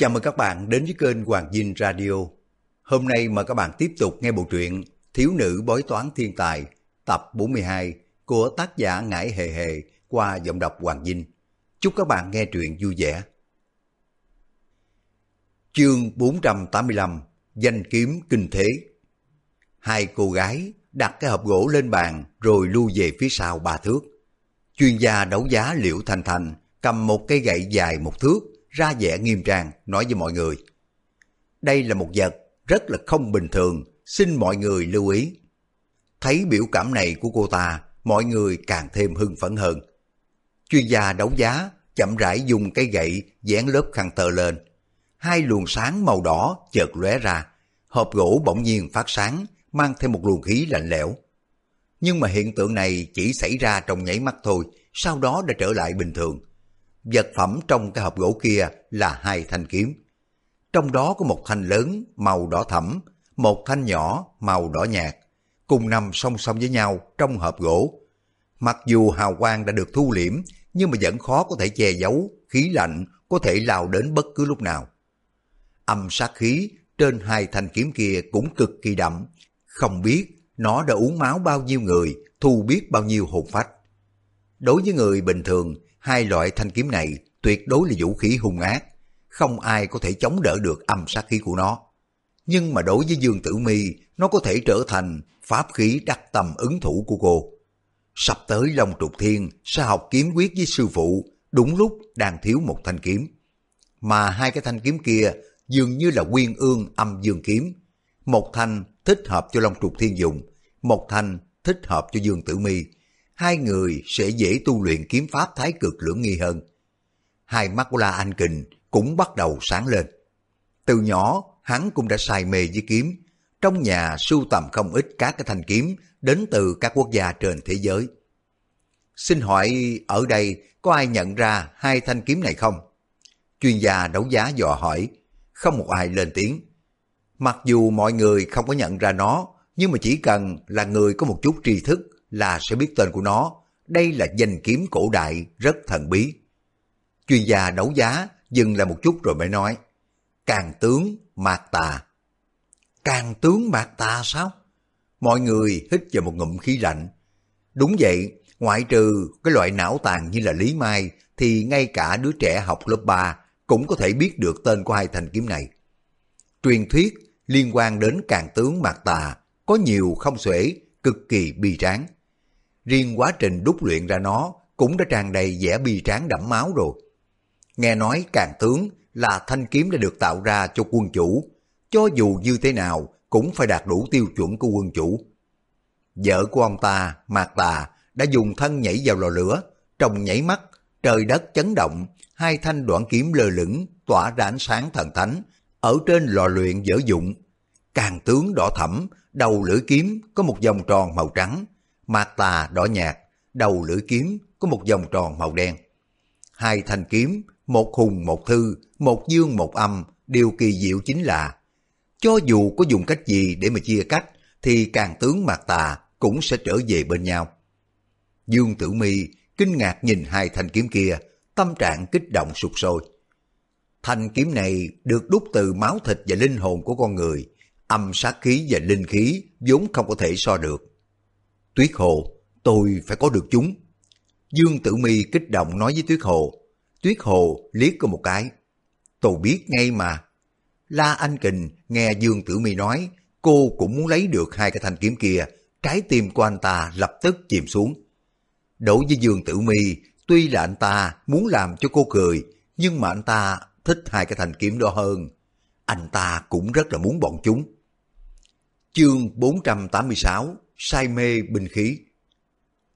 Chào mừng các bạn đến với kênh Hoàng Dinh Radio. Hôm nay mời các bạn tiếp tục nghe bộ truyện Thiếu nữ bói toán thiên tài, tập 42 của tác giả Ngải Hề Hề qua giọng đọc Hoàng Dinh. Chúc các bạn nghe truyện vui vẻ. Chương 485 Danh kiếm kinh thế Hai cô gái đặt cái hộp gỗ lên bàn rồi lưu về phía sau ba thước. Chuyên gia đấu giá Liễu Thanh Thành cầm một cây gậy dài một thước ra vẻ nghiêm trang nói với mọi người. Đây là một vật rất là không bình thường, xin mọi người lưu ý. Thấy biểu cảm này của cô ta, mọi người càng thêm hưng phấn hơn. Chuyên gia đấu giá chậm rãi dùng cây gậy dán lớp khăn tờ lên. Hai luồng sáng màu đỏ chợt lóe ra, hộp gỗ bỗng nhiên phát sáng, mang thêm một luồng khí lạnh lẽo. Nhưng mà hiện tượng này chỉ xảy ra trong nháy mắt thôi, sau đó đã trở lại bình thường. Vật phẩm trong cái hộp gỗ kia là hai thanh kiếm. Trong đó có một thanh lớn màu đỏ thẫm, một thanh nhỏ màu đỏ nhạt, cùng nằm song song với nhau trong hộp gỗ. Mặc dù hào quang đã được thu liễm, nhưng mà vẫn khó có thể che giấu, khí lạnh có thể lao đến bất cứ lúc nào. Âm sát khí trên hai thanh kiếm kia cũng cực kỳ đậm, không biết nó đã uống máu bao nhiêu người, thu biết bao nhiêu hồn phách. Đối với người bình thường, hai loại thanh kiếm này tuyệt đối là vũ khí hung ác, không ai có thể chống đỡ được âm sát khí của nó. Nhưng mà đối với Dương Tử Mi, nó có thể trở thành pháp khí đắc tầm ứng thủ của cô. Sắp tới Long Trục Thiên sẽ học kiếm quyết với sư phụ, đúng lúc đang thiếu một thanh kiếm. Mà hai cái thanh kiếm kia dường như là quyên ương âm dương kiếm. Một thanh thích hợp cho Long Trục Thiên dùng, một thanh thích hợp cho Dương Tử Mi hai người sẽ dễ tu luyện kiếm pháp thái cực lưỡng nghi hơn. Hai mắt của La Anh Kình cũng bắt đầu sáng lên. Từ nhỏ, hắn cũng đã say mê với kiếm. Trong nhà sưu tầm không ít các cái thanh kiếm đến từ các quốc gia trên thế giới. Xin hỏi ở đây có ai nhận ra hai thanh kiếm này không? Chuyên gia đấu giá dò hỏi, không một ai lên tiếng. Mặc dù mọi người không có nhận ra nó, nhưng mà chỉ cần là người có một chút tri thức là sẽ biết tên của nó. Đây là danh kiếm cổ đại rất thần bí. Chuyên gia đấu giá dừng lại một chút rồi mới nói. Càng tướng mạc tà. Càng tướng mạc tà sao? Mọi người hít vào một ngụm khí lạnh. Đúng vậy, ngoại trừ cái loại não tàn như là Lý Mai thì ngay cả đứa trẻ học lớp 3 cũng có thể biết được tên của hai thanh kiếm này. Truyền thuyết liên quan đến càng tướng mạc tà có nhiều không xuể, cực kỳ bi tráng riêng quá trình đúc luyện ra nó cũng đã tràn đầy vẻ bi tráng đẫm máu rồi. Nghe nói càng tướng là thanh kiếm đã được tạo ra cho quân chủ, cho dù như thế nào cũng phải đạt đủ tiêu chuẩn của quân chủ. Vợ của ông ta, Mạc Tà, đã dùng thân nhảy vào lò lửa, trong nhảy mắt, trời đất chấn động, hai thanh đoạn kiếm lơ lửng tỏa ra ánh sáng thần thánh, ở trên lò luyện dở dụng. Càng tướng đỏ thẫm, đầu lưỡi kiếm có một vòng tròn màu trắng, mặt tà đỏ nhạt, đầu lưỡi kiếm có một vòng tròn màu đen. Hai thanh kiếm, một hùng một thư, một dương một âm, điều kỳ diệu chính là cho dù có dùng cách gì để mà chia cách thì càng tướng mặt tà cũng sẽ trở về bên nhau. Dương Tử Mi kinh ngạc nhìn hai thanh kiếm kia, tâm trạng kích động sụp sôi. Thanh kiếm này được đúc từ máu thịt và linh hồn của con người, âm sát khí và linh khí vốn không có thể so được. Tuyết Hồ, tôi phải có được chúng. Dương Tử Mi kích động nói với Tuyết Hồ. Tuyết Hồ liếc có một cái. Tôi biết ngay mà. La Anh Kình nghe Dương Tử Mi nói, cô cũng muốn lấy được hai cái thanh kiếm kia, trái tim của anh ta lập tức chìm xuống. Đối với Dương Tử Mi, tuy là anh ta muốn làm cho cô cười, nhưng mà anh ta thích hai cái thanh kiếm đó hơn. Anh ta cũng rất là muốn bọn chúng. Chương 486 say mê binh khí.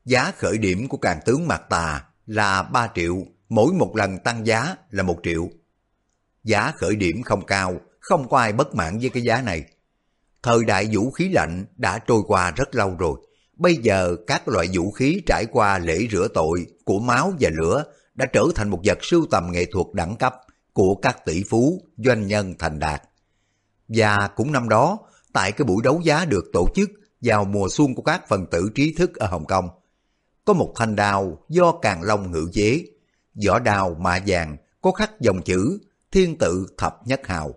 Giá khởi điểm của càng tướng Mạc Tà là 3 triệu, mỗi một lần tăng giá là 1 triệu. Giá khởi điểm không cao, không có ai bất mãn với cái giá này. Thời đại vũ khí lạnh đã trôi qua rất lâu rồi. Bây giờ các loại vũ khí trải qua lễ rửa tội của máu và lửa đã trở thành một vật sưu tầm nghệ thuật đẳng cấp của các tỷ phú, doanh nhân thành đạt. Và cũng năm đó, tại cái buổi đấu giá được tổ chức vào mùa xuân của các phần tử trí thức ở Hồng Kông. Có một thanh đao do Càng Long ngự chế, vỏ đao mạ vàng có khắc dòng chữ thiên tự thập nhất hào.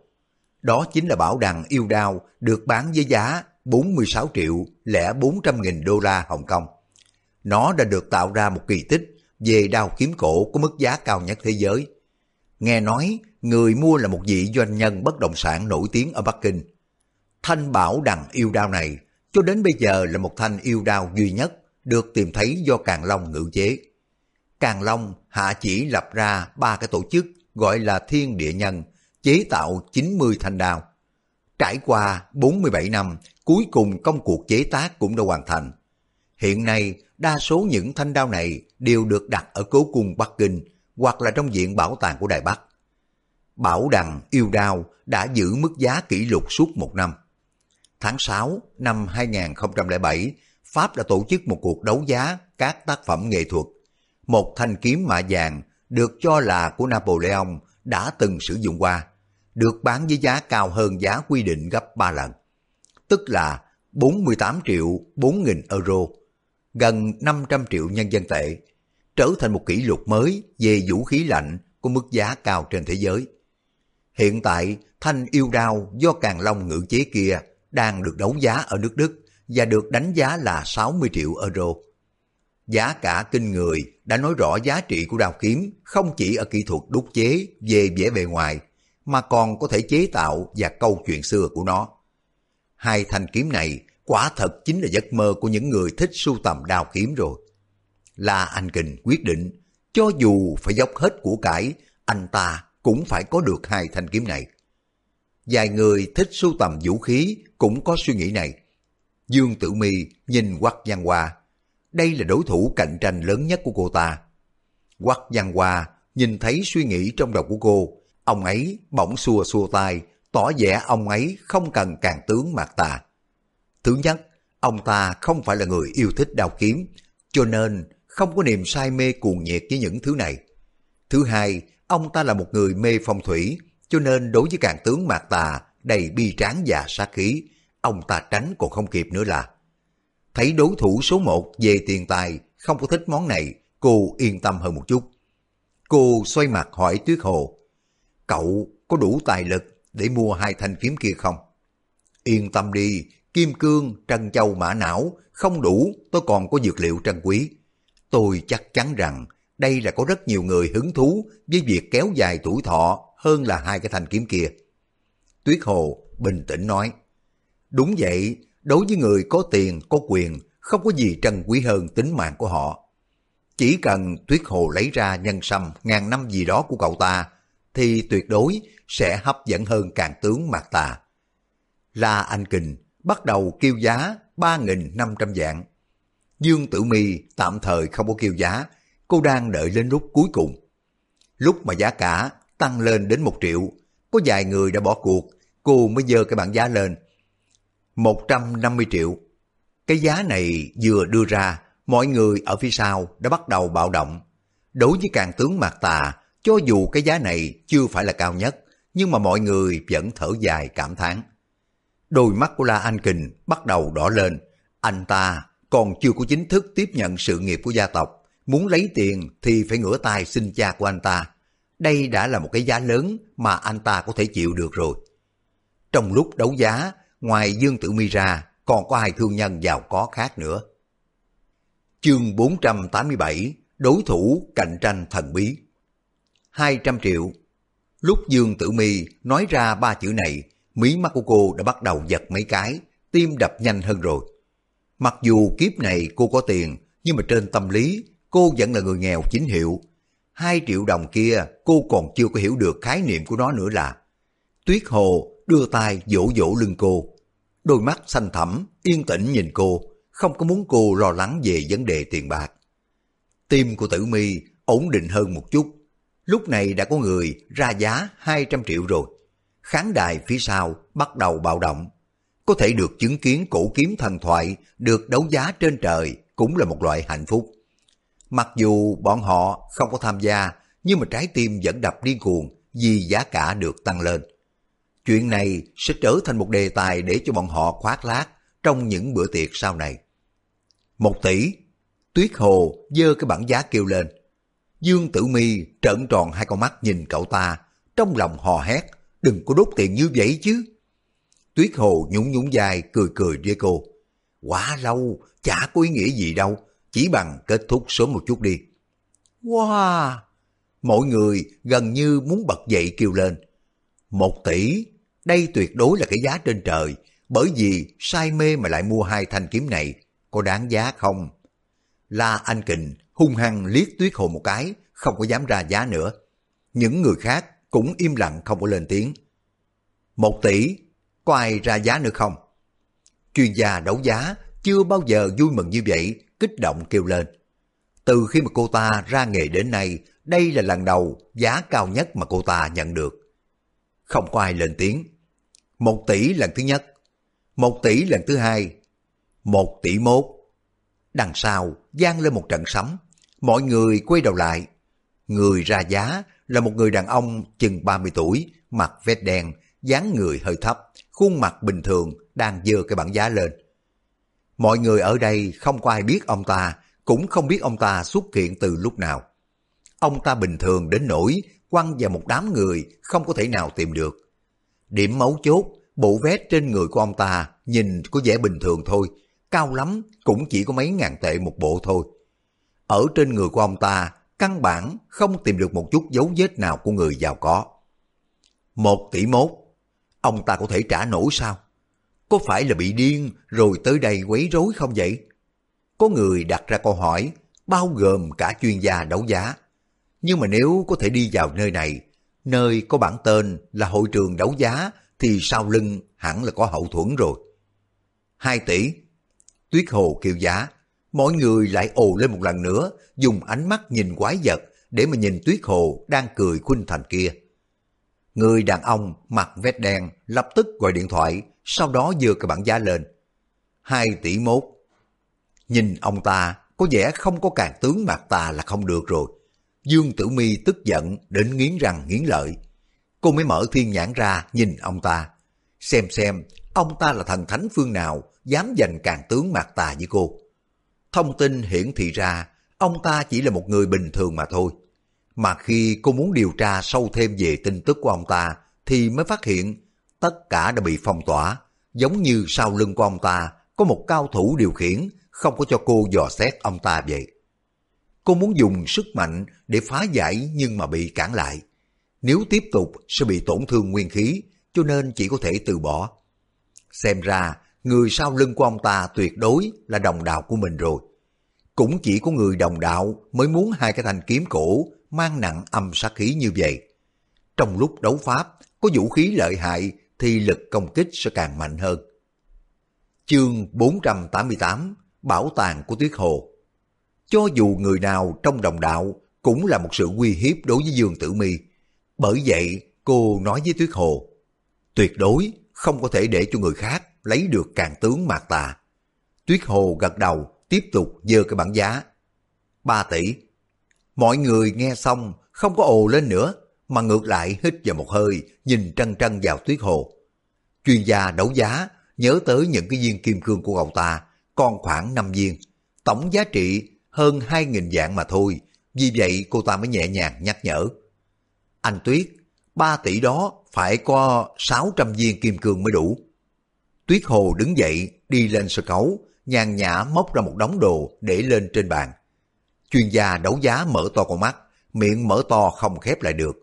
Đó chính là bảo đằng yêu đao được bán với giá 46 triệu lẻ 400 nghìn đô la Hồng Kông. Nó đã được tạo ra một kỳ tích về đao kiếm cổ có mức giá cao nhất thế giới. Nghe nói người mua là một vị doanh nhân bất động sản nổi tiếng ở Bắc Kinh. Thanh bảo đằng yêu đao này cho đến bây giờ là một thanh yêu đao duy nhất được tìm thấy do Càng Long ngự chế. Càng Long hạ chỉ lập ra ba cái tổ chức gọi là Thiên Địa Nhân, chế tạo 90 thanh đao. Trải qua 47 năm, cuối cùng công cuộc chế tác cũng đã hoàn thành. Hiện nay, đa số những thanh đao này đều được đặt ở cố cung Bắc Kinh hoặc là trong viện bảo tàng của Đài Bắc. Bảo Đằng yêu đao đã giữ mức giá kỷ lục suốt một năm. Tháng 6 năm 2007, Pháp đã tổ chức một cuộc đấu giá các tác phẩm nghệ thuật. Một thanh kiếm mạ vàng được cho là của Napoleon đã từng sử dụng qua, được bán với giá cao hơn giá quy định gấp 3 lần, tức là 48 triệu 4 nghìn euro, gần 500 triệu nhân dân tệ, trở thành một kỷ lục mới về vũ khí lạnh có mức giá cao trên thế giới. Hiện tại, thanh yêu đao do Càng Long ngự chế kia đang được đấu giá ở nước Đức và được đánh giá là 60 triệu euro. Giá cả kinh người đã nói rõ giá trị của đao kiếm không chỉ ở kỹ thuật đúc chế về vẻ bề ngoài, mà còn có thể chế tạo và câu chuyện xưa của nó. Hai thanh kiếm này quả thật chính là giấc mơ của những người thích sưu tầm đao kiếm rồi. La Anh Kình quyết định, cho dù phải dốc hết của cải, anh ta cũng phải có được hai thanh kiếm này. Vài người thích sưu tầm vũ khí cũng có suy nghĩ này. Dương Tử Mi nhìn Quắc Văn Hoa. Đây là đối thủ cạnh tranh lớn nhất của cô ta. Quắc Văn Hoa nhìn thấy suy nghĩ trong đầu của cô. Ông ấy bỗng xua xua tay, tỏ vẻ ông ấy không cần càng tướng mạc tà. Thứ nhất, ông ta không phải là người yêu thích đào kiếm, cho nên không có niềm say mê cuồng nhiệt với những thứ này. Thứ hai, ông ta là một người mê phong thủy, cho nên đối với càng tướng mạc tà đầy bi tráng và sát khí, ông ta tránh còn không kịp nữa là. Thấy đối thủ số một về tiền tài không có thích món này, cô yên tâm hơn một chút. Cô xoay mặt hỏi Tuyết Hồ, cậu có đủ tài lực để mua hai thanh kiếm kia không? Yên tâm đi, kim cương, trân châu mã não, không đủ, tôi còn có dược liệu trân quý. Tôi chắc chắn rằng đây là có rất nhiều người hứng thú với việc kéo dài tuổi thọ hơn là hai cái thanh kiếm kia. Tuyết Hồ bình tĩnh nói, đúng vậy, đối với người có tiền, có quyền, không có gì trân quý hơn tính mạng của họ. Chỉ cần Tuyết Hồ lấy ra nhân sâm ngàn năm gì đó của cậu ta, thì tuyệt đối sẽ hấp dẫn hơn càng tướng mạc tà. La Anh Kình bắt đầu kêu giá 3.500 vạn. Dương Tử Mi tạm thời không có kêu giá, cô đang đợi lên lúc cuối cùng. Lúc mà giá cả tăng lên đến một triệu, có vài người đã bỏ cuộc, cô mới dơ cái bảng giá lên. 150 triệu. Cái giá này vừa đưa ra, mọi người ở phía sau đã bắt đầu bạo động. Đối với càng tướng Mạc Tà, cho dù cái giá này chưa phải là cao nhất, nhưng mà mọi người vẫn thở dài cảm thán. Đôi mắt của La Anh Kình bắt đầu đỏ lên. Anh ta còn chưa có chính thức tiếp nhận sự nghiệp của gia tộc. Muốn lấy tiền thì phải ngửa tay xin cha của anh ta. Đây đã là một cái giá lớn mà anh ta có thể chịu được rồi. Trong lúc đấu giá, ngoài Dương Tử Mi ra, còn có hai thương nhân giàu có khác nữa. Chương 487 Đối thủ cạnh tranh thần bí 200 triệu Lúc Dương Tử Mi nói ra ba chữ này, mí mắt của cô đã bắt đầu giật mấy cái, tim đập nhanh hơn rồi. Mặc dù kiếp này cô có tiền, nhưng mà trên tâm lý, cô vẫn là người nghèo chính hiệu. Hai triệu đồng kia cô còn chưa có hiểu được khái niệm của nó nữa là. Tuyết Hồ đưa tay vỗ vỗ lưng cô. Đôi mắt xanh thẳm, yên tĩnh nhìn cô, không có muốn cô lo lắng về vấn đề tiền bạc. Tim của tử mi ổn định hơn một chút. Lúc này đã có người ra giá 200 triệu rồi. Khán đài phía sau bắt đầu bạo động. Có thể được chứng kiến cổ kiếm thần thoại được đấu giá trên trời cũng là một loại hạnh phúc. Mặc dù bọn họ không có tham gia, nhưng mà trái tim vẫn đập điên cuồng vì giá cả được tăng lên. Chuyện này sẽ trở thành một đề tài để cho bọn họ khoác lác trong những bữa tiệc sau này. Một tỷ, Tuyết Hồ dơ cái bảng giá kêu lên. Dương Tử Mi trợn tròn hai con mắt nhìn cậu ta, trong lòng hò hét, đừng có đốt tiền như vậy chứ. Tuyết Hồ nhún nhún dài cười cười với cô. Quá lâu, chả có ý nghĩa gì đâu, chỉ bằng kết thúc sớm một chút đi. Wow! Mọi người gần như muốn bật dậy kêu lên. Một tỷ, đây tuyệt đối là cái giá trên trời, bởi vì say mê mà lại mua hai thanh kiếm này, có đáng giá không? La Anh Kình hung hăng liếc Tuyết Hồ một cái, không có dám ra giá nữa. Những người khác cũng im lặng không có lên tiếng. Một tỷ, có ai ra giá nữa không? Chuyên gia đấu giá chưa bao giờ vui mừng như vậy, kích động kêu lên. Từ khi mà cô ta ra nghề đến nay, đây là lần đầu giá cao nhất mà cô ta nhận được. Không có ai lên tiếng. Một tỷ lần thứ nhất, một tỷ lần thứ hai, một tỷ mốt. Đằng sau gian lên một trận sấm, mọi người quay đầu lại. Người ra giá là một người đàn ông chừng 30 tuổi, mặt vest đen, dáng người hơi thấp, khuôn mặt bình thường đang dơ cái bảng giá lên. Mọi người ở đây không có ai biết ông ta, cũng không biết ông ta xuất hiện từ lúc nào. Ông ta bình thường đến nỗi quăng vào một đám người không có thể nào tìm được. Điểm mấu chốt, bộ vét trên người của ông ta nhìn có vẻ bình thường thôi, cao lắm cũng chỉ có mấy ngàn tệ một bộ thôi. Ở trên người của ông ta, căn bản không tìm được một chút dấu vết nào của người giàu có. Một tỷ mốt, ông ta có thể trả nổi sao? Có phải là bị điên rồi tới đây quấy rối không vậy? Có người đặt ra câu hỏi, bao gồm cả chuyên gia đấu giá. Nhưng mà nếu có thể đi vào nơi này, nơi có bản tên là hội trường đấu giá, thì sau lưng hẳn là có hậu thuẫn rồi. 2 tỷ. Tuyết Hồ kêu giá. Mọi người lại ồ lên một lần nữa, dùng ánh mắt nhìn quái vật để mà nhìn Tuyết Hồ đang cười khuynh thành kia. Người đàn ông mặc vest đen lập tức gọi điện thoại, sau đó dừa cái bảng giá lên. 2 tỷ mốt. Nhìn ông ta có vẻ không có càng tướng mặt ta là không được rồi. Dương Tử Mi tức giận đến nghiến răng nghiến lợi. Cô mới mở thiên nhãn ra nhìn ông ta. Xem xem ông ta là thần thánh phương nào dám giành càng tướng mạc tà với cô. Thông tin hiển thị ra ông ta chỉ là một người bình thường mà thôi. Mà khi cô muốn điều tra sâu thêm về tin tức của ông ta thì mới phát hiện tất cả đã bị phong tỏa, giống như sau lưng của ông ta có một cao thủ điều khiển không có cho cô dò xét ông ta vậy. Cô muốn dùng sức mạnh để phá giải nhưng mà bị cản lại. Nếu tiếp tục sẽ bị tổn thương nguyên khí, cho nên chỉ có thể từ bỏ. Xem ra, người sau lưng của ông ta tuyệt đối là đồng đạo của mình rồi. Cũng chỉ có người đồng đạo mới muốn hai cái thanh kiếm cổ mang nặng âm sát khí như vậy. Trong lúc đấu pháp, có vũ khí lợi hại thì lực công kích sẽ càng mạnh hơn. Chương 488 Bảo tàng của Tuyết Hồ cho dù người nào trong đồng đạo cũng là một sự uy hiếp đối với Dương Tử Mi. Bởi vậy, cô nói với Tuyết Hồ, tuyệt đối không có thể để cho người khác lấy được càng tướng mạc tà. Tuyết Hồ gật đầu, tiếp tục dơ cái bảng giá. 3 tỷ. Mọi người nghe xong không có ồ lên nữa, mà ngược lại hít vào một hơi, nhìn trân trân vào Tuyết Hồ. Chuyên gia đấu giá nhớ tới những cái viên kim cương của cậu ta, còn khoảng 5 viên. Tổng giá trị hơn 2.000 dạng mà thôi, vì vậy cô ta mới nhẹ nhàng nhắc nhở. Anh Tuyết, 3 tỷ đó phải có 600 viên kim cương mới đủ. Tuyết Hồ đứng dậy, đi lên sân khấu, nhàn nhã móc ra một đống đồ để lên trên bàn. Chuyên gia đấu giá mở to con mắt, miệng mở to không khép lại được.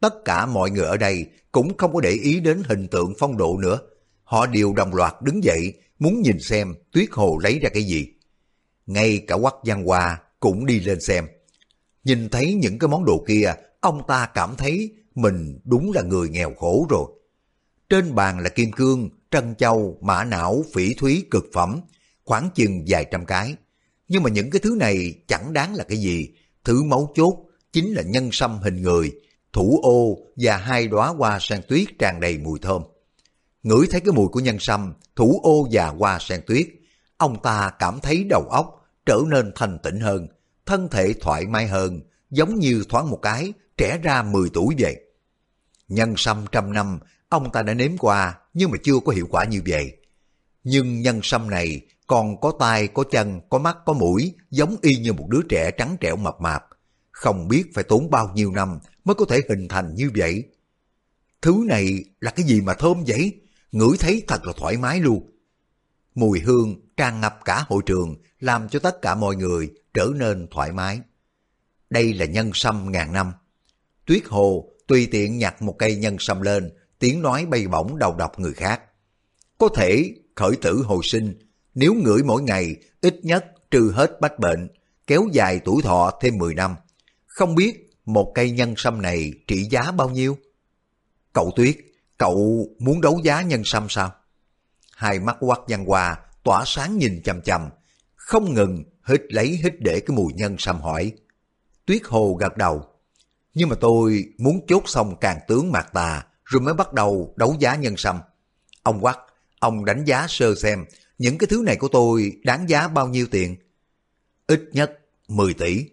Tất cả mọi người ở đây cũng không có để ý đến hình tượng phong độ nữa. Họ đều đồng loạt đứng dậy, muốn nhìn xem Tuyết Hồ lấy ra cái gì. Ngay cả quắc văn hoa cũng đi lên xem. Nhìn thấy những cái món đồ kia, ông ta cảm thấy mình đúng là người nghèo khổ rồi. Trên bàn là kim cương, trân châu, mã não, phỉ thúy cực phẩm, khoảng chừng vài trăm cái. Nhưng mà những cái thứ này chẳng đáng là cái gì. Thứ máu chốt chính là nhân sâm hình người, thủ ô và hai đóa hoa sen tuyết tràn đầy mùi thơm. Ngửi thấy cái mùi của nhân sâm, thủ ô và hoa sen tuyết, ông ta cảm thấy đầu óc trở nên thành tịnh hơn, thân thể thoải mái hơn, giống như thoáng một cái, trẻ ra 10 tuổi vậy. Nhân sâm trăm năm, ông ta đã nếm qua, nhưng mà chưa có hiệu quả như vậy. Nhưng nhân sâm này còn có tai, có chân, có mắt, có mũi, giống y như một đứa trẻ trắng trẻo mập mạp. Không biết phải tốn bao nhiêu năm mới có thể hình thành như vậy. Thứ này là cái gì mà thơm vậy? Ngửi thấy thật là thoải mái luôn. Mùi hương tràn ngập cả hội trường làm cho tất cả mọi người trở nên thoải mái. Đây là nhân sâm ngàn năm. Tuyết Hồ tùy tiện nhặt một cây nhân sâm lên, tiếng nói bay bổng đầu độc người khác. Có thể khởi tử hồi sinh, nếu ngửi mỗi ngày ít nhất trừ hết bách bệnh, kéo dài tuổi thọ thêm 10 năm. Không biết một cây nhân sâm này trị giá bao nhiêu? Cậu Tuyết, cậu muốn đấu giá nhân sâm sao? Hai mắt quắc văn hòa tỏa sáng nhìn chằm chằm, không ngừng hít lấy hít để cái mùi nhân sâm hỏi. Tuyết Hồ gật đầu. Nhưng mà tôi muốn chốt xong càng tướng mạc tà rồi mới bắt đầu đấu giá nhân sâm. Ông quắc, ông đánh giá sơ xem những cái thứ này của tôi đáng giá bao nhiêu tiền? Ít nhất 10 tỷ.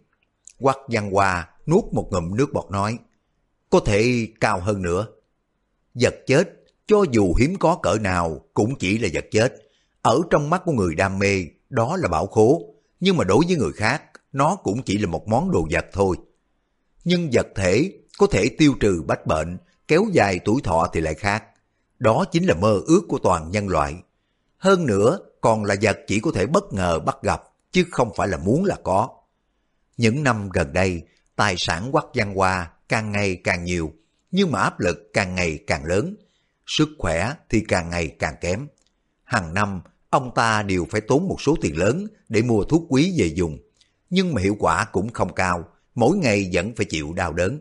Quắc văn hòa nuốt một ngụm nước bọt nói. Có thể cao hơn nữa. Vật chết, cho dù hiếm có cỡ nào cũng chỉ là vật chết. Ở trong mắt của người đam mê, đó là bảo khố. Nhưng mà đối với người khác, nó cũng chỉ là một món đồ vật thôi. Nhưng vật thể có thể tiêu trừ bách bệnh, kéo dài tuổi thọ thì lại khác. Đó chính là mơ ước của toàn nhân loại. Hơn nữa, còn là vật chỉ có thể bất ngờ bắt gặp, chứ không phải là muốn là có. Những năm gần đây, tài sản quắc văn hoa càng ngày càng nhiều, nhưng mà áp lực càng ngày càng lớn. Sức khỏe thì càng ngày càng kém. Hàng năm, ông ta đều phải tốn một số tiền lớn để mua thuốc quý về dùng. Nhưng mà hiệu quả cũng không cao, mỗi ngày vẫn phải chịu đau đớn.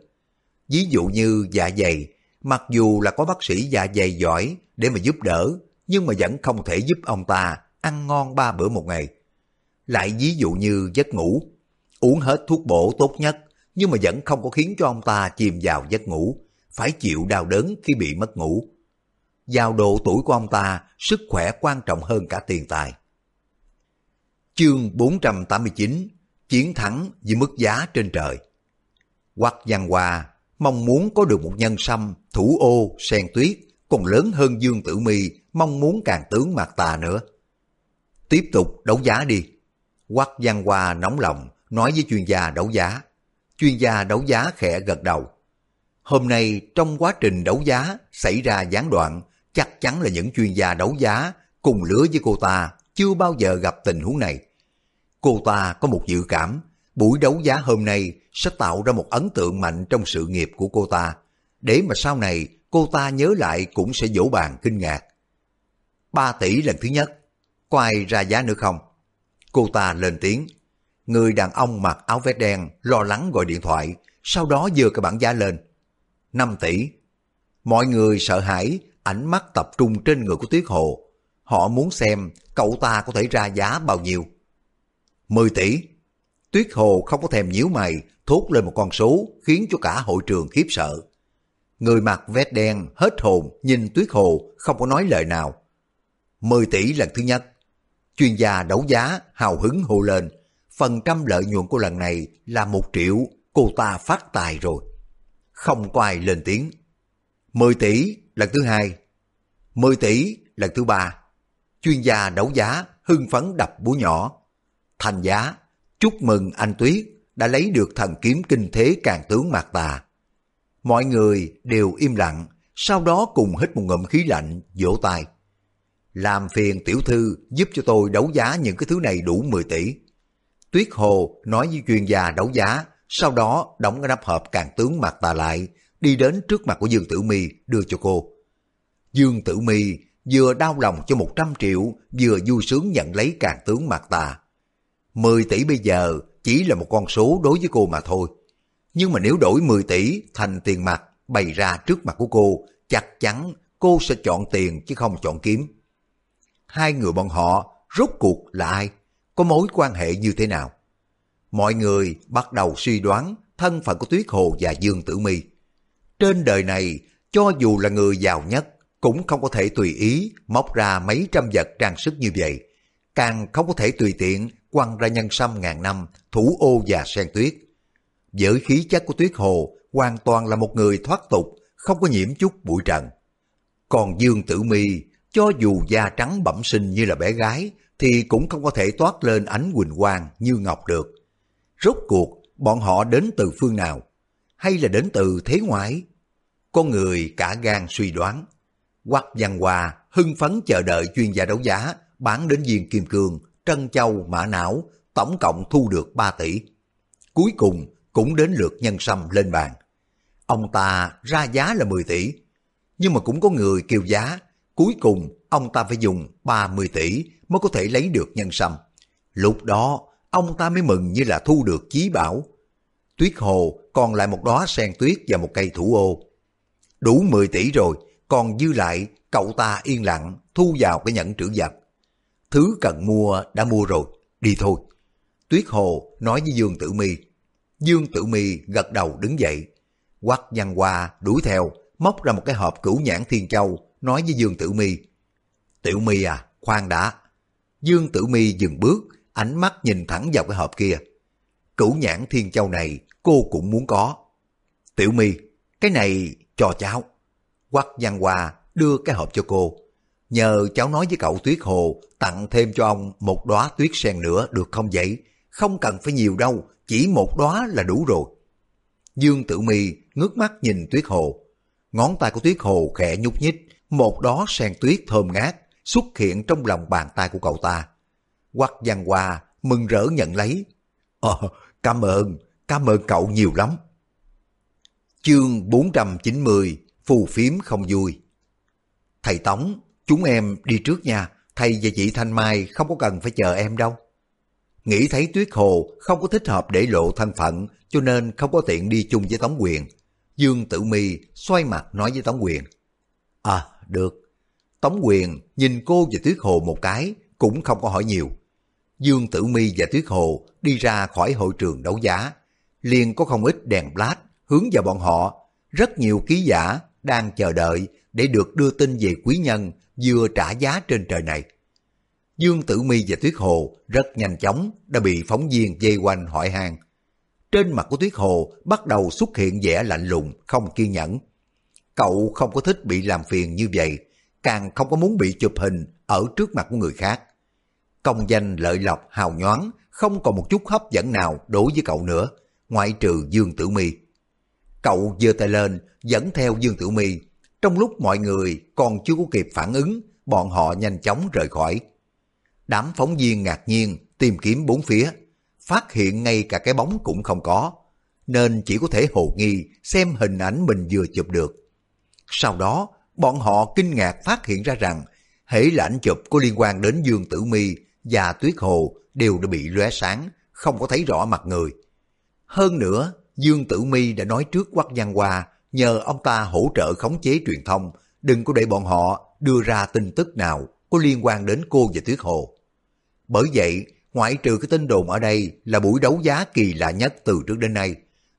Ví dụ như dạ dày, mặc dù là có bác sĩ dạ dày giỏi để mà giúp đỡ, nhưng mà vẫn không thể giúp ông ta ăn ngon ba bữa một ngày. Lại ví dụ như giấc ngủ, uống hết thuốc bổ tốt nhất, nhưng mà vẫn không có khiến cho ông ta chìm vào giấc ngủ, phải chịu đau đớn khi bị mất ngủ. Vào độ tuổi của ông ta, sức khỏe quan trọng hơn cả tiền tài. Chương 489 Chiến thắng vì mức giá trên trời Hoặc văn hòa mong muốn có được một nhân sâm, thủ ô, sen tuyết, còn lớn hơn Dương Tử Mi mong muốn càng tướng mặt tà nữa. Tiếp tục đấu giá đi. Quắc Văn Hoa nóng lòng nói với chuyên gia đấu giá. Chuyên gia đấu giá khẽ gật đầu. Hôm nay trong quá trình đấu giá xảy ra gián đoạn, chắc chắn là những chuyên gia đấu giá cùng lứa với cô ta chưa bao giờ gặp tình huống này. Cô ta có một dự cảm, buổi đấu giá hôm nay sẽ tạo ra một ấn tượng mạnh trong sự nghiệp của cô ta, để mà sau này cô ta nhớ lại cũng sẽ dỗ bàn kinh ngạc. 3 tỷ lần thứ nhất, có ai ra giá nữa không? Cô ta lên tiếng. Người đàn ông mặc áo vest đen lo lắng gọi điện thoại, sau đó dừa cái bảng giá lên. 5 tỷ. Mọi người sợ hãi, ánh mắt tập trung trên người của Tuyết Hồ. Họ muốn xem cậu ta có thể ra giá bao nhiêu. 10 tỷ. Tuyết Hồ không có thèm nhíu mày, thốt lên một con số khiến cho cả hội trường khiếp sợ. Người mặc vest đen hết hồn nhìn Tuyết Hồ không có nói lời nào. 10 tỷ lần thứ nhất. Chuyên gia đấu giá hào hứng hô lên. Phần trăm lợi nhuận của lần này là một triệu, cô ta phát tài rồi. Không có ai lên tiếng. 10 tỷ lần thứ hai. 10 tỷ lần thứ ba. Chuyên gia đấu giá hưng phấn đập búa nhỏ. Thành giá, chúc mừng anh Tuyết đã lấy được thần kiếm kinh thế càng tướng mạc tà. Mọi người đều im lặng, sau đó cùng hít một ngụm khí lạnh, vỗ tay. Làm phiền tiểu thư giúp cho tôi đấu giá những cái thứ này đủ 10 tỷ. Tuyết Hồ nói với chuyên gia đấu giá, sau đó đóng cái nắp hộp càng tướng mặt tà lại, đi đến trước mặt của Dương Tử Mi đưa cho cô. Dương Tử Mi vừa đau lòng cho 100 triệu, vừa vui sướng nhận lấy càng tướng mặt tà. 10 tỷ bây giờ chỉ là một con số đối với cô mà thôi. Nhưng mà nếu đổi 10 tỷ thành tiền mặt bày ra trước mặt của cô, chắc chắn cô sẽ chọn tiền chứ không chọn kiếm. Hai người bọn họ rốt cuộc là ai? Có mối quan hệ như thế nào? Mọi người bắt đầu suy đoán thân phận của Tuyết Hồ và Dương Tử Mi. Trên đời này, cho dù là người giàu nhất, cũng không có thể tùy ý móc ra mấy trăm vật trang sức như vậy. Càng không có thể tùy tiện quăng ra nhân sâm ngàn năm, thủ ô và sen tuyết. Với khí chất của Tuyết Hồ, hoàn toàn là một người thoát tục, không có nhiễm chút bụi trần. Còn Dương Tử Mi, cho dù da trắng bẩm sinh như là bé gái, thì cũng không có thể toát lên ánh quỳnh quang như ngọc được. Rốt cuộc, bọn họ đến từ phương nào? hay là đến từ thế ngoại? Có người cả gan suy đoán. Quách Văn Hòa hưng phấn chờ đợi chuyên gia đấu giá bán đến viên kim cương, trân châu, mã não, tổng cộng thu được 3 tỷ. Cuối cùng cũng đến lượt nhân sâm lên bàn. Ông ta ra giá là 10 tỷ, nhưng mà cũng có người kêu giá, cuối cùng ông ta phải dùng 30 tỷ mới có thể lấy được nhân sâm. Lúc đó, ông ta mới mừng như là thu được chí bảo. Tuyết hồ còn lại một đóa sen tuyết và một cây thủ ô. Đủ 10 tỷ rồi, còn dư lại cậu ta yên lặng thu vào cái nhẫn trữ vật. Thứ cần mua đã mua rồi, đi thôi. Tuyết hồ nói với Dương Tử Mi. Dương Tử Mi gật đầu đứng dậy. Quắc văn Hoa đuổi theo, móc ra một cái hộp cửu nhãn thiên châu, nói với Dương Tử Mi. Tiểu Mi à, khoan đã. Dương Tử Mi dừng bước, ánh mắt nhìn thẳng vào cái hộp kia. Cửu nhãn thiên châu này cô cũng muốn có. Tiểu Mi, cái này cho cháu. Quắc Văn Hoa đưa cái hộp cho cô. Nhờ cháu nói với cậu Tuyết Hồ tặng thêm cho ông một đóa tuyết sen nữa được không vậy? Không cần phải nhiều đâu, chỉ một đóa là đủ rồi. Dương Tử Mi ngước mắt nhìn Tuyết Hồ. Ngón tay của Tuyết Hồ khẽ nhúc nhích, một đóa sen tuyết thơm ngát xuất hiện trong lòng bàn tay của cậu ta. Quắc Văn Hoa mừng rỡ nhận lấy. Ờ, cảm ơn, cảm ơn cậu nhiều lắm. Chương 490, phù phiếm không vui. Thầy Tống, chúng em đi trước nha, thầy và chị Thanh Mai không có cần phải chờ em đâu. Nghĩ thấy Tuyết Hồ không có thích hợp để lộ thân phận cho nên không có tiện đi chung với Tống Quyền. Dương Tử Mi xoay mặt nói với Tống Quyền. À, được. Tống Quyền nhìn cô và Tuyết Hồ một cái, cũng không có hỏi nhiều. Dương Tử Mi và Tuyết Hồ đi ra khỏi hội trường đấu giá. Liền có không ít đèn flash hướng vào bọn họ. Rất nhiều ký giả đang chờ đợi để được đưa tin về quý nhân vừa trả giá trên trời này. Dương Tử Mi và Tuyết Hồ rất nhanh chóng đã bị phóng viên dây quanh hỏi han. Trên mặt của Tuyết Hồ bắt đầu xuất hiện vẻ lạnh lùng, không kiên nhẫn. Cậu không có thích bị làm phiền như vậy, càng không có muốn bị chụp hình ở trước mặt của người khác. Công danh lợi lộc hào nhoáng, không còn một chút hấp dẫn nào đối với cậu nữa, ngoại trừ Dương Tử Mi. Cậu giơ tay lên, dẫn theo Dương Tử Mi. Trong lúc mọi người còn chưa có kịp phản ứng, bọn họ nhanh chóng rời khỏi. Đám phóng viên ngạc nhiên tìm kiếm bốn phía, phát hiện ngay cả cái bóng cũng không có, nên chỉ có thể hồ nghi xem hình ảnh mình vừa chụp được. Sau đó, bọn họ kinh ngạc phát hiện ra rằng hễ là ảnh chụp có liên quan đến Dương Tử Mi và Tuyết Hồ đều đã bị lóe sáng, không có thấy rõ mặt người. Hơn nữa, Dương Tử Mi đã nói trước Quách Văn Hoa nhờ ông ta hỗ trợ khống chế truyền thông, đừng có để bọn họ đưa ra tin tức nào có liên quan đến cô và Tuyết Hồ. Bởi vậy, ngoại trừ cái tin đồn ở đây là buổi đấu giá kỳ lạ nhất từ trước đến nay,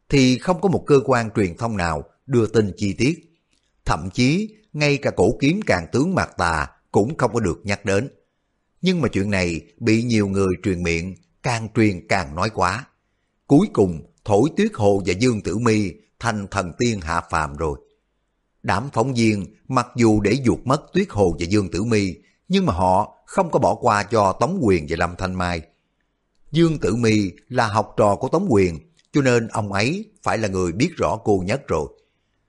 thì không có một cơ quan truyền thông nào đưa tin chi tiết. Thậm chí, ngay cả cổ kiếm càng tướng Mạc Tà cũng không có được nhắc đến. Nhưng mà chuyện này bị nhiều người truyền miệng, càng truyền càng nói quá. Cuối cùng, thổi tuyết hồ và Dương Tử Mi thành thần tiên hạ phàm rồi. Đám phóng viên mặc dù để ruột mất tuyết hồ và Dương Tử Mi, nhưng mà họ không có bỏ qua cho Tống Quyền và Lâm Thanh Mai. Dương Tử Mi là học trò của Tống Quyền, cho nên ông ấy phải là người biết rõ cô nhất rồi.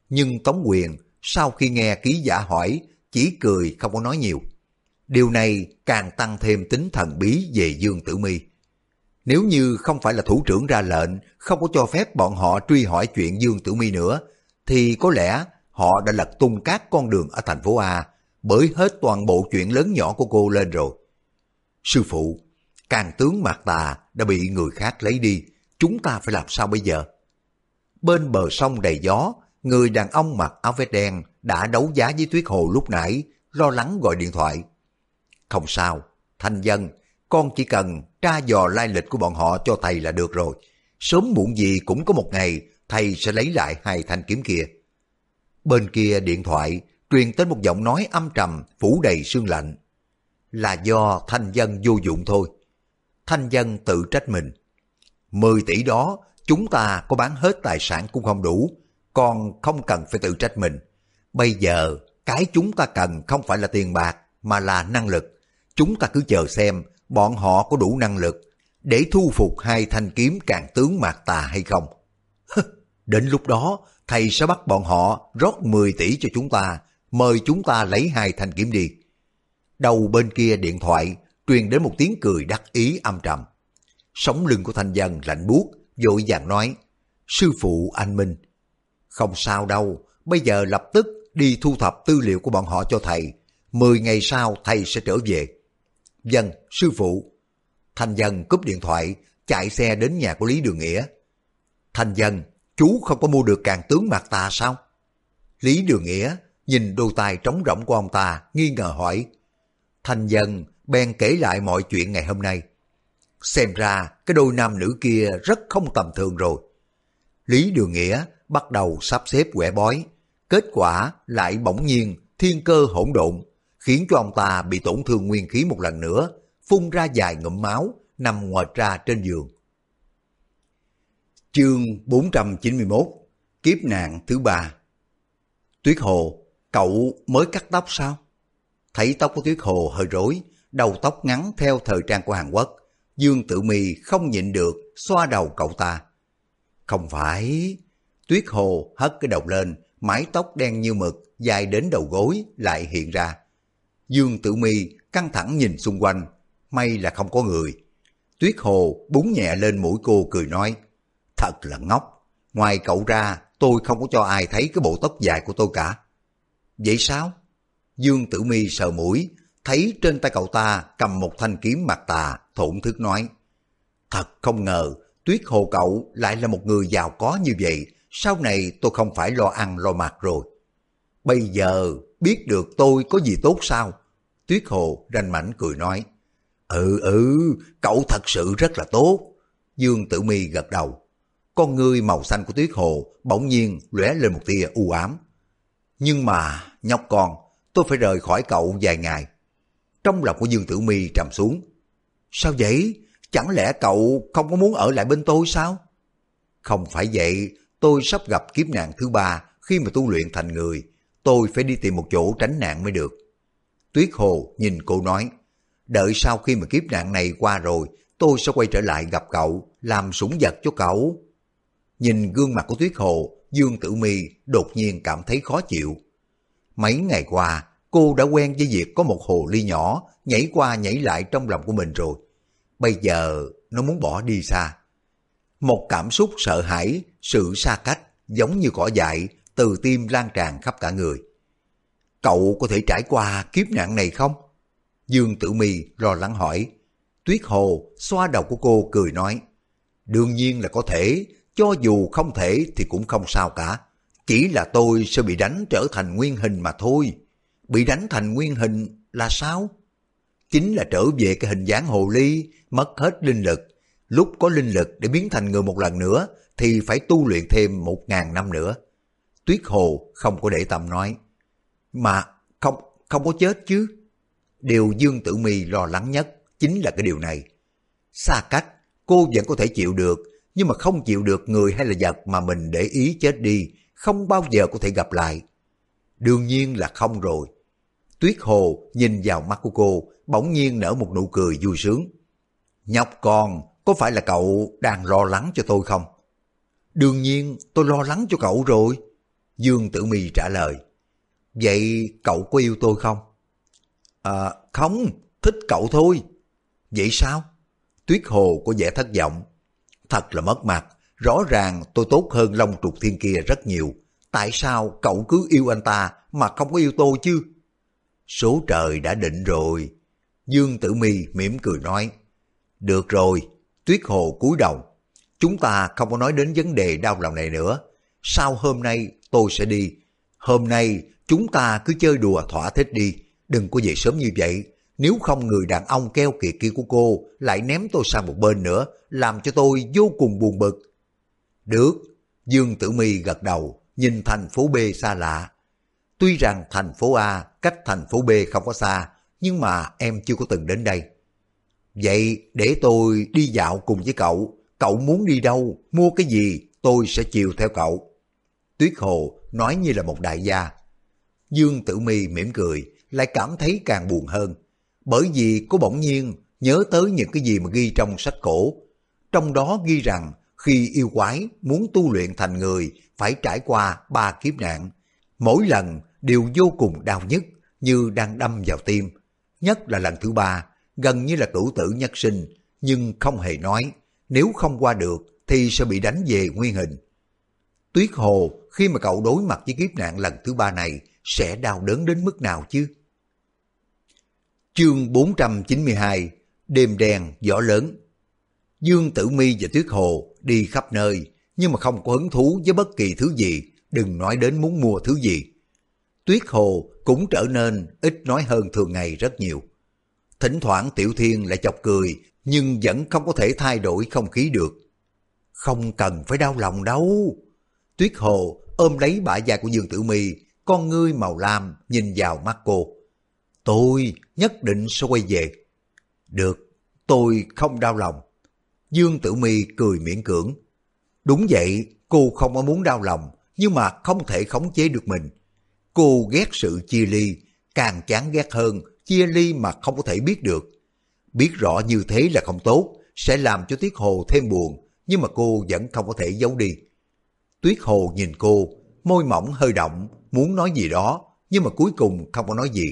Nhưng Tống Quyền sau khi nghe ký giả hỏi, chỉ cười không có nói nhiều. Điều này càng tăng thêm tính thần bí về Dương Tử Mi. Nếu như không phải là thủ trưởng ra lệnh, không có cho phép bọn họ truy hỏi chuyện Dương Tử Mi nữa, thì có lẽ họ đã lật tung các con đường ở thành phố A, bởi hết toàn bộ chuyện lớn nhỏ của cô lên rồi. Sư phụ, càng tướng Mạc Tà đã bị người khác lấy đi, chúng ta phải làm sao bây giờ? Bên bờ sông đầy gió, người đàn ông mặc áo vest đen đã đấu giá với Tuyết Hồ lúc nãy, lo lắng gọi điện thoại. Không sao, thanh dân, con chỉ cần tra dò lai lịch của bọn họ cho thầy là được rồi. Sớm muộn gì cũng có một ngày thầy sẽ lấy lại hai thanh kiếm kia. Bên kia điện thoại truyền tới một giọng nói âm trầm phủ đầy sương lạnh. Là do thanh dân vô dụng thôi. Thanh dân tự trách mình. Mười tỷ đó chúng ta có bán hết tài sản cũng không đủ, còn không cần phải tự trách mình. Bây giờ cái chúng ta cần không phải là tiền bạc mà là năng lực. Chúng ta cứ chờ xem bọn họ có đủ năng lực để thu phục hai thanh kiếm càng tướng mạc tà hay không. Đến lúc đó, thầy sẽ bắt bọn họ rót 10 tỷ cho chúng ta, mời chúng ta lấy hai thanh kiếm đi. Đầu bên kia điện thoại truyền đến một tiếng cười đắc ý âm trầm. Sống lưng của thanh dân lạnh buốt, vội vàng nói, sư phụ anh Minh. Không sao đâu, bây giờ lập tức đi thu thập tư liệu của bọn họ cho thầy. Mười ngày sau thầy sẽ trở về. Dân, sư phụ. Thanh dân cúp điện thoại, chạy xe đến nhà của Lý Đường Nghĩa. Thanh dân, chú không có mua được càng tướng mặt ta sao? Lý Đường Nghĩa nhìn đôi tay trống rỗng của ông ta, nghi ngờ hỏi. Thanh dân bèn kể lại mọi chuyện ngày hôm nay. Xem ra cái đôi nam nữ kia rất không tầm thường rồi. Lý Đường Nghĩa bắt đầu sắp xếp quẻ bói. Kết quả lại bỗng nhiên thiên cơ hỗn độn, khiến cho ông ta bị tổn thương nguyên khí một lần nữa, phun ra dài ngụm máu, nằm ngoài ra trên giường. Chương 491 Kiếp nạn thứ ba Tuyết Hồ, cậu mới cắt tóc sao? Thấy tóc của Tuyết Hồ hơi rối, đầu tóc ngắn theo thời trang của Hàn Quốc. Dương Tử Mi không nhịn được, xoa đầu cậu ta. Không phải... Tuyết Hồ hất cái đầu lên, mái tóc đen như mực, dài đến đầu gối lại hiện ra. Dương Tử Mi căng thẳng nhìn xung quanh, may là không có người. Tuyết Hồ búng nhẹ lên mũi cô cười nói, thật là ngốc, ngoài cậu ra tôi không có cho ai thấy cái bộ tóc dài của tôi cả. Vậy sao? Dương Tử Mi sờ mũi, thấy trên tay cậu ta cầm một thanh kiếm mặt tà, thổn thức nói. Thật không ngờ, Tuyết Hồ cậu lại là một người giàu có như vậy, sau này tôi không phải lo ăn lo mặc rồi. Bây giờ biết được tôi có gì tốt sao? Tuyết Hồ ranh mảnh cười nói. Ừ ừ, cậu thật sự rất là tốt. Dương Tử Mi gật đầu. Con ngươi màu xanh của Tuyết Hồ bỗng nhiên lóe lên một tia u ám. Nhưng mà, nhóc con, tôi phải rời khỏi cậu vài ngày. Trong lòng của Dương Tử Mi trầm xuống. Sao vậy? Chẳng lẽ cậu không có muốn ở lại bên tôi sao? Không phải vậy, tôi sắp gặp kiếp nạn thứ ba khi mà tu luyện thành người. Tôi phải đi tìm một chỗ tránh nạn mới được. Tuyết Hồ nhìn cô nói, đợi sau khi mà kiếp nạn này qua rồi, tôi sẽ quay trở lại gặp cậu, làm sủng vật cho cậu. Nhìn gương mặt của Tuyết Hồ, Dương Tử Mi đột nhiên cảm thấy khó chịu. Mấy ngày qua, cô đã quen với việc có một hồ ly nhỏ nhảy qua nhảy lại trong lòng của mình rồi. Bây giờ nó muốn bỏ đi xa. Một cảm xúc sợ hãi, sự xa cách giống như cỏ dại từ tim lan tràn khắp cả người. Cậu có thể trải qua kiếp nạn này không? Dương Tử Mi lo lắng hỏi. Tuyết Hồ xoa đầu của cô cười nói. Đương nhiên là có thể, cho dù không thể thì cũng không sao cả. Chỉ là tôi sẽ bị đánh trở thành nguyên hình mà thôi. Bị đánh thành nguyên hình là sao? Chính là trở về cái hình dáng hồ ly, mất hết linh lực. Lúc có linh lực để biến thành người một lần nữa thì phải tu luyện thêm một ngàn năm nữa. Tuyết Hồ không có để tâm nói. Mà không không có chết chứ. Điều Dương Tử Mi lo lắng nhất chính là cái điều này. Xa cách, cô vẫn có thể chịu được, nhưng mà không chịu được người hay là vật mà mình để ý chết đi, không bao giờ có thể gặp lại. Đương nhiên là không rồi. Tuyết Hồ nhìn vào mắt của cô, bỗng nhiên nở một nụ cười vui sướng. Nhóc con, có phải là cậu đang lo lắng cho tôi không? Đương nhiên tôi lo lắng cho cậu rồi. Dương Tử Mi trả lời. Vậy cậu có yêu tôi không? À, không, thích cậu thôi. Vậy sao? Tuyết Hồ có vẻ thất vọng. Thật là mất mặt, rõ ràng tôi tốt hơn Long Trục Thiên kia rất nhiều. Tại sao cậu cứ yêu anh ta mà không có yêu tôi chứ? Số trời đã định rồi. Dương Tử Mi mỉm cười nói. Được rồi, Tuyết Hồ cúi đầu. Chúng ta không có nói đến vấn đề đau lòng này nữa. Sau hôm nay tôi sẽ đi. Hôm nay chúng ta cứ chơi đùa thỏa thích đi. Đừng có về sớm như vậy. Nếu không người đàn ông keo kiệt kia của cô lại ném tôi sang một bên nữa, làm cho tôi vô cùng buồn bực. Được, Dương Tử Mi gật đầu, nhìn thành phố B xa lạ. Tuy rằng thành phố A cách thành phố B không có xa, nhưng mà em chưa có từng đến đây. Vậy để tôi đi dạo cùng với cậu, cậu muốn đi đâu, mua cái gì, tôi sẽ chiều theo cậu. Tuyết Hồ nói như là một đại gia. Dương Tử Mi mỉm cười, lại cảm thấy càng buồn hơn. Bởi vì cô bỗng nhiên nhớ tới những cái gì mà ghi trong sách cổ. Trong đó ghi rằng khi yêu quái muốn tu luyện thành người phải trải qua ba kiếp nạn. Mỗi lần đều vô cùng đau nhức như đang đâm vào tim. Nhất là lần thứ ba, gần như là cửu tử nhất sinh, nhưng không hề nói, nếu không qua được thì sẽ bị đánh về nguyên hình. Tuyết Hồ khi mà cậu đối mặt với kiếp nạn lần thứ ba này sẽ đau đớn đến mức nào chứ? Chương 492 Đêm đen, gió lớn Dương Tử Mi và Tuyết Hồ đi khắp nơi, nhưng mà không có hứng thú với bất kỳ thứ gì, đừng nói đến muốn mua thứ gì. Tuyết Hồ cũng trở nên ít nói hơn thường ngày rất nhiều. Thỉnh thoảng Tiểu Thiên lại chọc cười, nhưng vẫn không có thể thay đổi không khí được. Không cần phải đau lòng đâu. Tuyết Hồ ôm lấy bả vai của Dương Tử Mi, con ngươi màu lam nhìn vào mắt cô. Tôi nhất định sẽ quay về. Được, tôi không đau lòng. Dương Tử Mi cười miễn cưỡng. Đúng vậy, cô không có muốn đau lòng, nhưng mà không thể khống chế được mình. Cô ghét sự chia ly, càng chán ghét hơn chia ly mà không có thể biết được. Biết rõ như thế là không tốt, sẽ làm cho Tiết Hồ thêm buồn, nhưng mà cô vẫn không có thể giấu đi. Tuyết Hồ nhìn cô, môi mỏng hơi động, muốn nói gì đó, nhưng mà cuối cùng không có nói gì.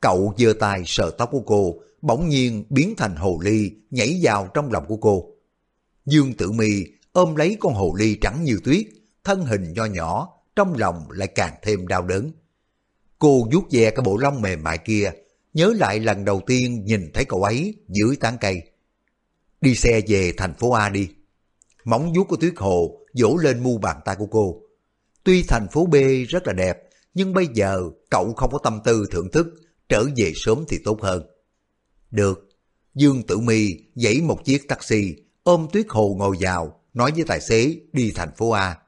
Cậu giơ tay sờ tóc của cô, bỗng nhiên biến thành hồ ly nhảy vào trong lòng của cô. Dương Tử Mi ôm lấy con hồ ly trắng như tuyết, thân hình nho nhỏ, trong lòng lại càng thêm đau đớn. Cô vuốt ve cái bộ lông mềm mại kia, nhớ lại lần đầu tiên nhìn thấy cậu ấy dưới tán cây. Đi xe về thành phố A đi. Móng vuốt của Tuyết Hồ vỗ lên mu bàn tay của cô. Tuy thành phố B rất là đẹp, nhưng bây giờ cậu không có tâm tư thưởng thức, trở về sớm thì tốt hơn. Được, Dương Tử Mi dãy một chiếc taxi, ôm Tuyết Hồ ngồi vào, nói với tài xế đi thành phố A.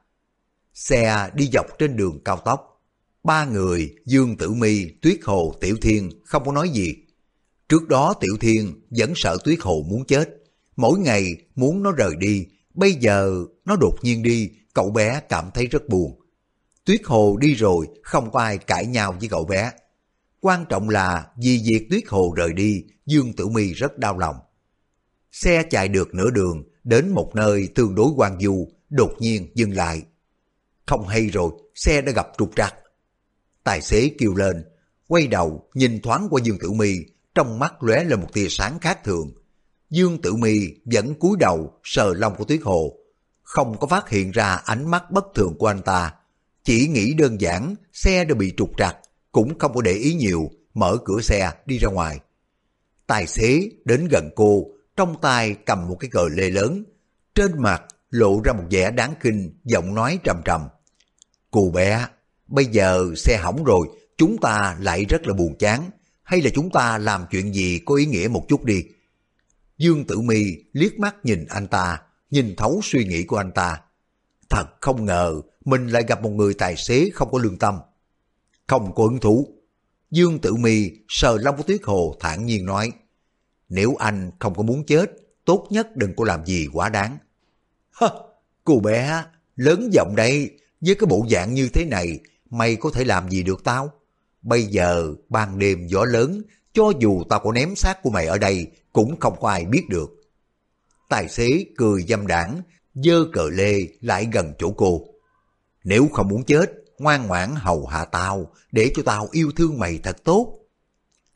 Xe đi dọc trên đường cao tốc. Ba người, Dương Tử Mi, Tuyết Hồ, Tiểu Thiên không có nói gì. Trước đó Tiểu Thiên vẫn sợ Tuyết Hồ muốn chết. Mỗi ngày muốn nó rời đi, bây giờ nó đột nhiên đi, cậu bé cảm thấy rất buồn. Tuyết Hồ đi rồi, không có ai cãi nhau với cậu bé. Quan trọng là vì việc Tuyết Hồ rời đi, Dương Tử Mi rất đau lòng. Xe chạy được nửa đường, đến một nơi tương đối quan du, đột nhiên dừng lại. Không hay rồi, xe đã gặp trục trặc. Tài xế kêu lên, quay đầu nhìn thoáng qua Dương Tử Mi, trong mắt lóe lên một tia sáng khác thường. Dương Tử Mi vẫn cúi đầu sờ lông của Tuyết Hồ, không có phát hiện ra ánh mắt bất thường của anh ta, chỉ nghĩ đơn giản xe đã bị trục trặc, cũng không có để ý nhiều, mở cửa xe đi ra ngoài. Tài xế đến gần cô, trong tay cầm một cái cờ lê lớn, trên mặt lộ ra một vẻ đáng kinh, giọng nói trầm trầm. Cô bé, bây giờ xe hỏng rồi, chúng ta lại rất là buồn chán, hay là chúng ta làm chuyện gì có ý nghĩa một chút đi. Dương Tử Mi liếc mắt nhìn anh ta, nhìn thấu suy nghĩ của anh ta. Thật không ngờ mình lại gặp một người tài xế không có lương tâm. Không có hứng thú. Dương Tử Mi sờ lông của Tuyết Hồ thản nhiên nói, nếu anh không có muốn chết, tốt nhất đừng có làm gì quá đáng. Hơ, cô bé, lớn giọng đây, với cái bộ dạng như thế này, mày có thể làm gì được tao? Bây giờ, ban đêm gió lớn, cho dù tao có ném xác của mày ở đây, cũng không có ai biết được. Tài xế cười dâm đảng, dơ cờ lê lại gần chỗ cô. Nếu không muốn chết, ngoan ngoãn hầu hạ tao, để cho tao yêu thương mày thật tốt.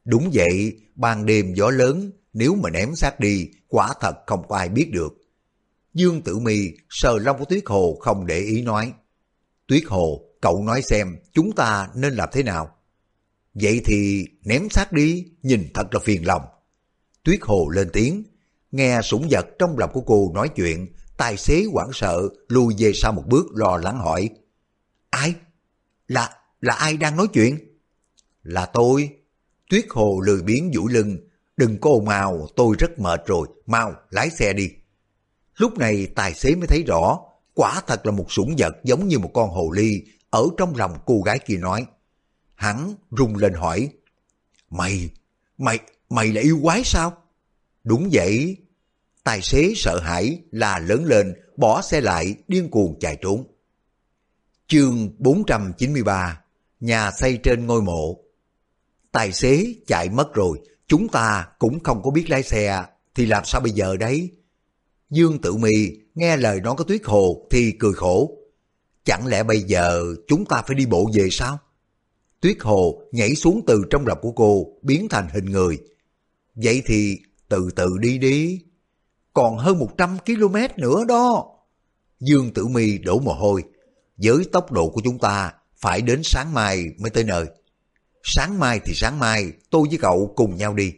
Đúng vậy, ban đêm gió lớn, nếu mà ném xác đi, quả thật không có ai biết được. Dương Tử Mi sờ lông của Tuyết Hồ không để ý nói. Tuyết Hồ, cậu nói xem chúng ta nên làm thế nào? Vậy thì ném xác đi, nhìn thật là phiền lòng. Tuyết Hồ lên tiếng, nghe sủng vật trong lòng của cô nói chuyện, tài xế hoảng sợ lùi về sau một bước lo lắng hỏi. Ai? Là, là ai đang nói chuyện? Là tôi. Tuyết Hồ lười biến duỗi lưng, đừng có ồn ào, tôi rất mệt rồi, mau lái xe đi. Lúc này tài xế mới thấy rõ, quả thật là một sủng vật giống như một con hồ ly ở trong lòng cô gái kia nói. Hắn rung lên hỏi, Mày, mày, mày là yêu quái sao? Đúng vậy. Tài xế sợ hãi là lớn lên, bỏ xe lại, điên cuồng chạy trốn. Chương 493 Nhà xây trên ngôi mộ Tài xế chạy mất rồi, chúng ta cũng không có biết lái xe, thì làm sao bây giờ đấy? Dương Tử Mi nghe lời nói có Tuyết Hồ thì cười khổ. Chẳng lẽ bây giờ chúng ta phải đi bộ về sao? Tuyết Hồ nhảy xuống từ trong lòng của cô, biến thành hình người. Vậy thì từ từ đi đi. Còn hơn 100 km nữa đó. Dương Tử Mi đổ mồ hôi. Với tốc độ của chúng ta, phải đến sáng mai mới tới nơi. Sáng mai thì sáng mai, tôi với cậu cùng nhau đi.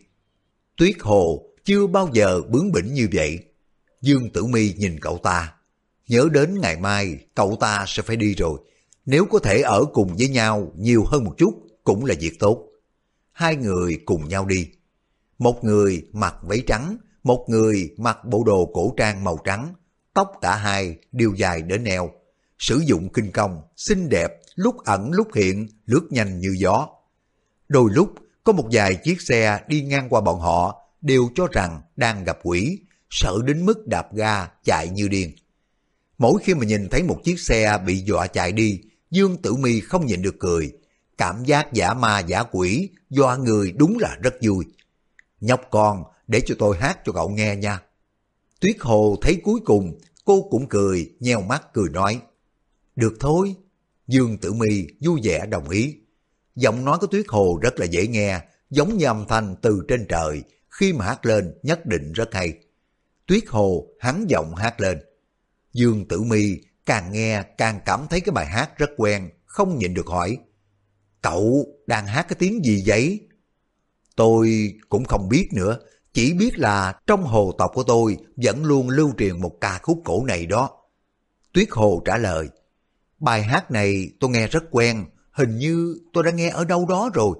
Tuyết Hồ chưa bao giờ bướng bỉnh như vậy. Dương Tử Mi nhìn cậu ta. Nhớ đến ngày mai cậu ta sẽ phải đi rồi. Nếu có thể ở cùng với nhau nhiều hơn một chút cũng là việc tốt. Hai người cùng nhau đi. Một người mặc váy trắng, một người mặc bộ đồ cổ trang màu trắng. Tóc cả hai đều dài đến eo. Sử dụng kinh công, xinh đẹp, lúc ẩn lúc hiện, lướt nhanh như gió. Đôi lúc có một vài chiếc xe đi ngang qua bọn họ đều cho rằng đang gặp quỷ, sợ đến mức đạp ga chạy như điên. Mỗi khi mà nhìn thấy một chiếc xe bị dọa chạy đi, Dương Tử Mi không nhịn được cười. Cảm giác giả ma giả quỷ, do người đúng là rất vui. Nhóc con, để cho tôi hát cho cậu nghe nha. Tuyết Hồ thấy cuối cùng, cô cũng cười, nheo mắt cười nói. Được thôi. Dương Tử Mi vui vẻ đồng ý. Giọng nói của Tuyết Hồ rất là dễ nghe, giống như âm thanh từ trên trời, khi mà hát lên nhất định rất hay. Tuyết Hồ hắn giọng hát lên. Dương Tử Mi càng nghe càng cảm thấy cái bài hát rất quen, không nhịn được hỏi. Cậu đang hát cái tiếng gì vậy? Tôi cũng không biết nữa, chỉ biết là trong hồ tộc của tôi vẫn luôn lưu truyền một ca khúc cổ này đó. Tuyết Hồ trả lời, bài hát này tôi nghe rất quen, hình như tôi đã nghe ở đâu đó rồi.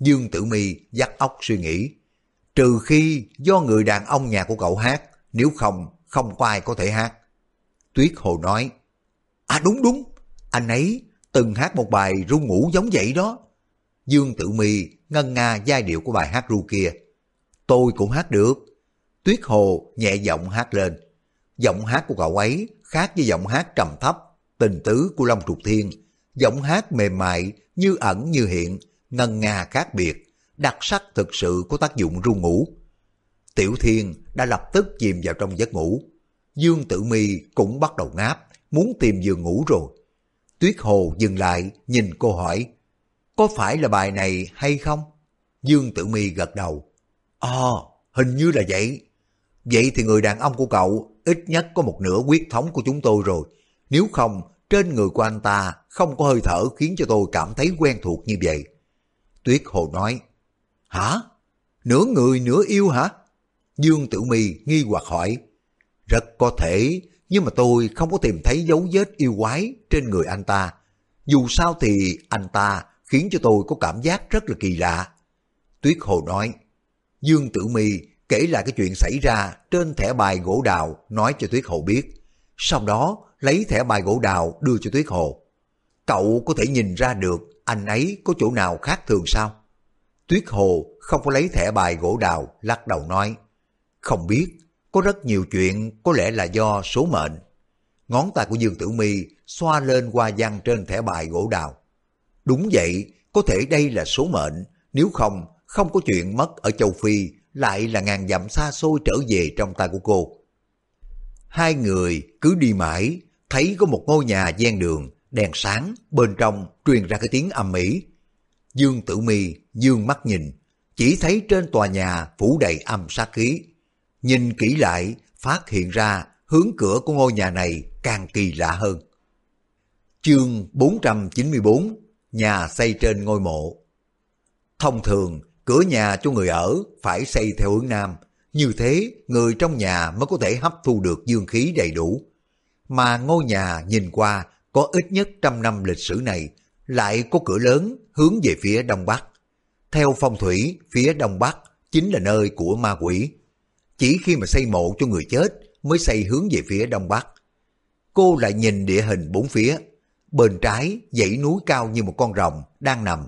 Dương Tử Mi dắt óc suy nghĩ, trừ khi do người đàn ông nhà của cậu hát, nếu không, không có ai có thể hát. Tuyết Hồ nói, À đúng đúng, anh ấy từng hát một bài ru ngủ giống vậy đó. Dương Tử Mi ngân nga giai điệu của bài hát ru kia. Tôi cũng hát được. Tuyết Hồ nhẹ giọng hát lên. Giọng hát của cậu ấy khác với giọng hát trầm thấp, tình tứ của Long Trục Thiên. Giọng hát mềm mại, như ẩn như hiện, ngân nga khác biệt, đặc sắc thực sự có tác dụng ru ngủ. Tiểu Thiên đã lập tức chìm vào trong giấc ngủ. Dương Tử Mi cũng bắt đầu ngáp, muốn tìm giường ngủ rồi. Tuyết Hồ dừng lại, nhìn cô hỏi, có phải là bài này hay không? Dương Tử Mi gật đầu. Ờ, hình như là vậy. Vậy thì người đàn ông của cậu ít nhất có một nửa quyết thống của chúng tôi rồi. Nếu không, trên người của anh ta không có hơi thở khiến cho tôi cảm thấy quen thuộc như vậy. Tuyết Hồ nói, Hả? Nửa người nửa yêu hả? Dương Tử Mi nghi hoặc hỏi, rất có thể, nhưng mà tôi không có tìm thấy dấu vết yêu quái trên người anh ta. Dù sao thì anh ta khiến cho tôi có cảm giác rất là kỳ lạ. Tuyết Hồ nói, Dương Tử Mi kể lại cái chuyện xảy ra trên thẻ bài gỗ đào nói cho Tuyết Hồ biết. Sau đó lấy thẻ bài gỗ đào đưa cho Tuyết Hồ. Cậu có thể nhìn ra được anh ấy có chỗ nào khác thường sao? Tuyết Hồ không có lấy thẻ bài gỗ đào, lắc đầu nói. Không biết, có rất nhiều chuyện có lẽ là do số mệnh. Ngón tay của Dương Tử Mi xoa lên qua văn trên thẻ bài gỗ đào. Đúng vậy, có thể đây là số mệnh, nếu không, không có chuyện mất ở châu Phi, lại là ngàn dặm xa xôi trở về trong tay của cô. Hai người cứ đi mãi, thấy có một ngôi nhà gian đường, đèn sáng, bên trong truyền ra cái tiếng âm mỹ. Dương Tử Mi dương mắt nhìn, chỉ thấy trên tòa nhà phủ đầy âm sát khí. Nhìn kỹ lại, phát hiện ra hướng cửa của ngôi nhà này càng kỳ lạ hơn. Chương 494 Nhà xây trên ngôi mộ Thông thường, cửa nhà cho người ở phải xây theo hướng nam, như thế người trong nhà mới có thể hấp thu được dương khí đầy đủ. Mà ngôi nhà nhìn qua có ít nhất trăm năm lịch sử này lại có cửa lớn hướng về phía đông bắc. Theo phong thủy, phía đông bắc chính là nơi của ma quỷ. Chỉ khi mà xây mộ cho người chết mới xây hướng về phía đông bắc. Cô lại nhìn địa hình bốn phía. Bên trái dãy núi cao như một con rồng đang nằm.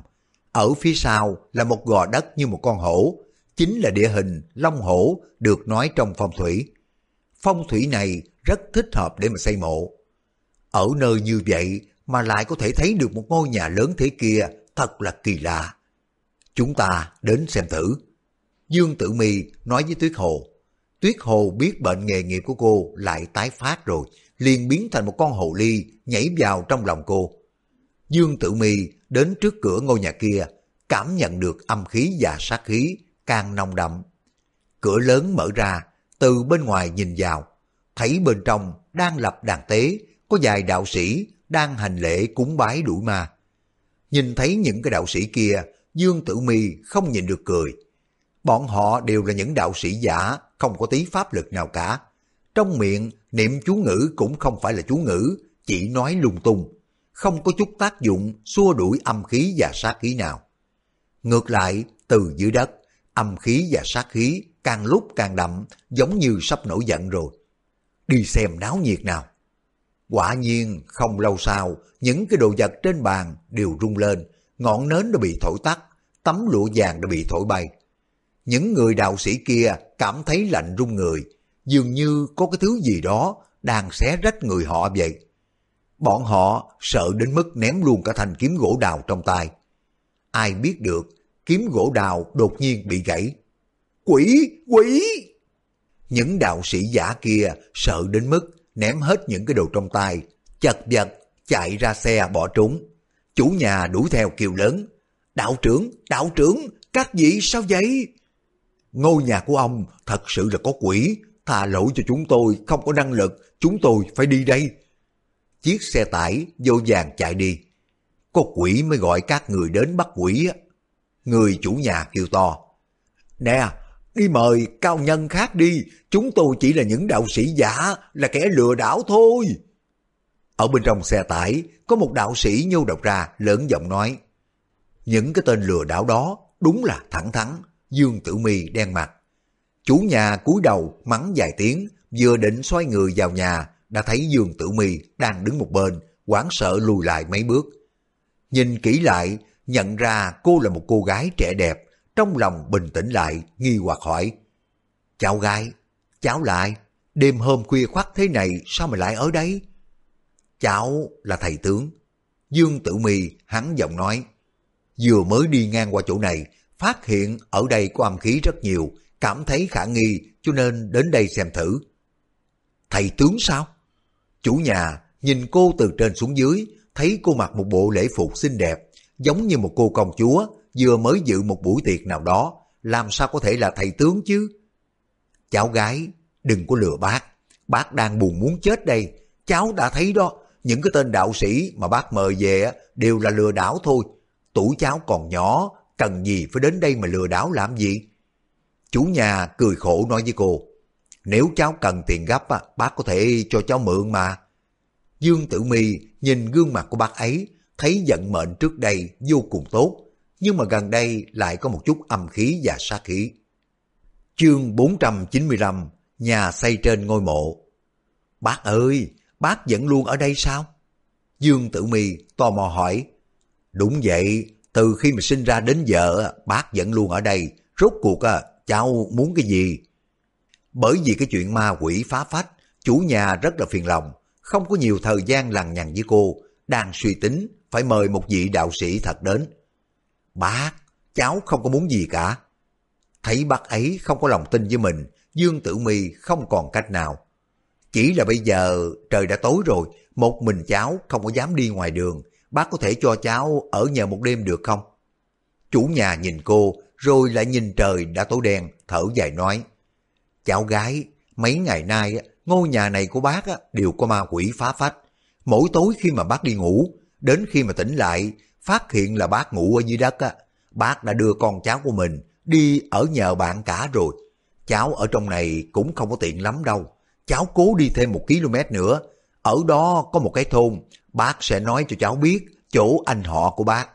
Ở phía sau là một gò đất như một con hổ. Chính là địa hình long hổ được nói trong phong thủy. Phong thủy này rất thích hợp để mà xây mộ. Ở nơi như vậy mà lại có thể thấy được một ngôi nhà lớn thế kia thật là kỳ lạ. Chúng ta đến xem thử. Dương Tử Mi nói với Tuyết Hồ, Tuyết Hồ biết bệnh nghề nghiệp của cô lại tái phát rồi, liền biến thành một con hồ ly nhảy vào trong lòng cô. Dương Tử Mi đến trước cửa ngôi nhà kia, cảm nhận được âm khí và sát khí càng nồng đậm. Cửa lớn mở ra, từ bên ngoài nhìn vào, thấy bên trong đang lập đàn tế, có vài đạo sĩ đang hành lễ cúng bái đuổi ma. Nhìn thấy những cái đạo sĩ kia, Dương Tử Mi không nhìn được cười. Bọn họ đều là những đạo sĩ giả, không có tí pháp lực nào cả. Trong miệng, niệm chú ngữ cũng không phải là chú ngữ, chỉ nói lung tung. Không có chút tác dụng xua đuổi âm khí và sát khí nào. Ngược lại, từ dưới đất, âm khí và sát khí càng lúc càng đậm, giống như sắp nổi giận rồi. Đi xem náo nhiệt nào. Quả nhiên, không lâu sau, những cái đồ vật trên bàn đều rung lên, ngọn nến đã bị thổi tắt, tấm lụa vàng đã bị thổi bay. Những người đạo sĩ kia cảm thấy lạnh run người, dường như có cái thứ gì đó đang xé rách người họ vậy. Bọn họ sợ đến mức ném luôn cả thanh kiếm gỗ đào trong tay. Ai biết được, kiếm gỗ đào đột nhiên bị gãy. Quỷ! Quỷ! Những đạo sĩ giả kia sợ đến mức ném hết những cái đồ trong tay, chật vật chạy ra xe bỏ trốn. Chủ nhà đuổi theo kêu lớn. Đạo trưởng, đạo trưởng, các vị sao vậy? Ngôi nhà của ông thật sự là có quỷ, thà lỗi cho chúng tôi không có năng lực, chúng tôi phải đi đây. Chiếc xe tải vô vàng chạy đi. Có quỷ mới gọi các người đến bắt quỷ á. Người chủ nhà kêu to. Nè, đi mời cao nhân khác đi, chúng tôi chỉ là những đạo sĩ giả, là kẻ lừa đảo thôi. Ở bên trong xe tải, có một đạo sĩ nhô đầu ra, lớn giọng nói. Những cái tên lừa đảo đó đúng là thẳng thắn, Dương Tử Mi đen mặt. Chủ nhà cúi đầu mắng vài tiếng, vừa định xoay người vào nhà, đã thấy Dương Tử Mi đang đứng một bên, hoảng sợ lùi lại mấy bước. Nhìn kỹ lại, nhận ra cô là một cô gái trẻ đẹp, trong lòng bình tĩnh lại, nghi hoặc hỏi. Cháu gái, cháu lại, đêm hôm khuya khoắt thế này sao mà lại ở đấy? Cháu là thầy tướng. Dương Tử Mi hắn giọng nói. Vừa mới đi ngang qua chỗ này, phát hiện ở đây có âm khí rất nhiều, cảm thấy khả nghi cho nên đến đây xem thử. Thầy tướng sao? Chủ nhà nhìn cô từ trên xuống dưới, thấy cô mặc một bộ lễ phục xinh đẹp, giống như một cô công chúa vừa mới dự một buổi tiệc nào đó, làm sao có thể là thầy tướng chứ? Cháu gái, đừng có lừa bác, bác đang buồn muốn chết đây, cháu đã thấy đó, những cái tên đạo sĩ mà bác mời về đều là lừa đảo thôi, tuổi cháu còn nhỏ, cần gì phải đến đây mà lừa đảo làm gì? Chủ nhà cười khổ nói với cô, nếu cháu cần tiền gấp, bác có thể cho cháu mượn mà. Dương Tử Mi nhìn gương mặt của bác ấy, thấy vận mệnh trước đây vô cùng tốt, nhưng mà gần đây lại có một chút âm khí và sát khí. Chương 495 Nhà xây trên ngôi mộ Bác ơi, bác vẫn luôn ở đây sao? Dương Tử Mi tò mò hỏi. Đúng vậy, từ khi mà sinh ra đến giờ, bác vẫn luôn ở đây. Rốt cuộc à, cháu muốn cái gì? Bởi vì cái chuyện ma quỷ phá phách, chủ nhà rất là phiền lòng, không có nhiều thời gian lằng nhằng với cô, đang suy tính phải mời một vị đạo sĩ thật đến. Bác, cháu không có muốn gì cả. Thấy bác ấy không có lòng tin với mình, Dương Tử Mi không còn cách nào. Chỉ là bây giờ trời đã tối rồi, một mình cháu không có dám đi ngoài đường, bác có thể cho cháu ở nhờ một đêm được không? Chủ nhà nhìn cô, rồi lại nhìn trời đã tối đen, thở dài nói. Cháu gái, mấy ngày nay ngôi nhà này của bác đều có ma quỷ phá phách. Mỗi tối khi mà bác đi ngủ, đến khi mà tỉnh lại, phát hiện là bác ngủ ở dưới đất, bác đã đưa con cháu của mình đi ở nhờ bạn cả rồi. Cháu ở trong này cũng không có tiện lắm đâu. Cháu cố đi thêm một km nữa. Ở đó có một cái thôn, bác sẽ nói cho cháu biết chỗ anh họ của bác.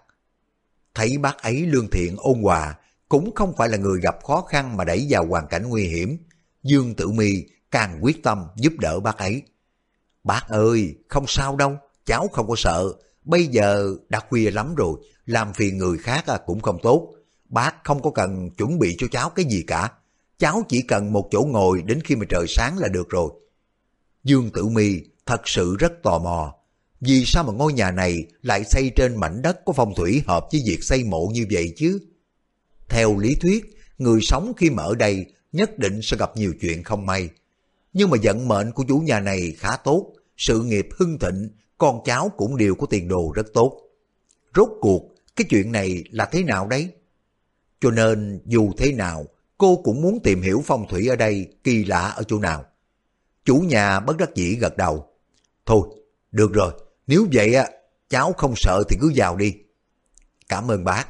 Thấy bác ấy lương thiện ôn hòa, cũng không phải là người gặp khó khăn mà đẩy vào hoàn cảnh nguy hiểm. Dương Tử Mi càng quyết tâm giúp đỡ bác ấy. Bác ơi, không sao đâu, cháu không có sợ. Bây giờ đã khuya lắm rồi, làm phiền người khác à, cũng không tốt. Bác không có cần chuẩn bị cho cháu cái gì cả. Cháu chỉ cần một chỗ ngồi đến khi mà trời sáng là được rồi. Dương Tử Mi thật sự rất tò mò. Vì sao mà ngôi nhà này lại xây trên mảnh đất có phong thủy hợp với việc xây mộ như vậy chứ? Theo lý thuyết, người sống khi mà ở đây nhất định sẽ gặp nhiều chuyện không may. Nhưng mà vận mệnh của chủ nhà này khá tốt, sự nghiệp hưng thịnh, con cháu cũng đều có tiền đồ rất tốt. Rốt cuộc, cái chuyện này là thế nào đấy? Cho nên dù thế nào, cô cũng muốn tìm hiểu phong thủy ở đây kỳ lạ ở chỗ nào. Chủ nhà bất đắc dĩ gật đầu. Thôi, được rồi, nếu vậy á, cháu không sợ thì cứ vào đi. Cảm ơn bác.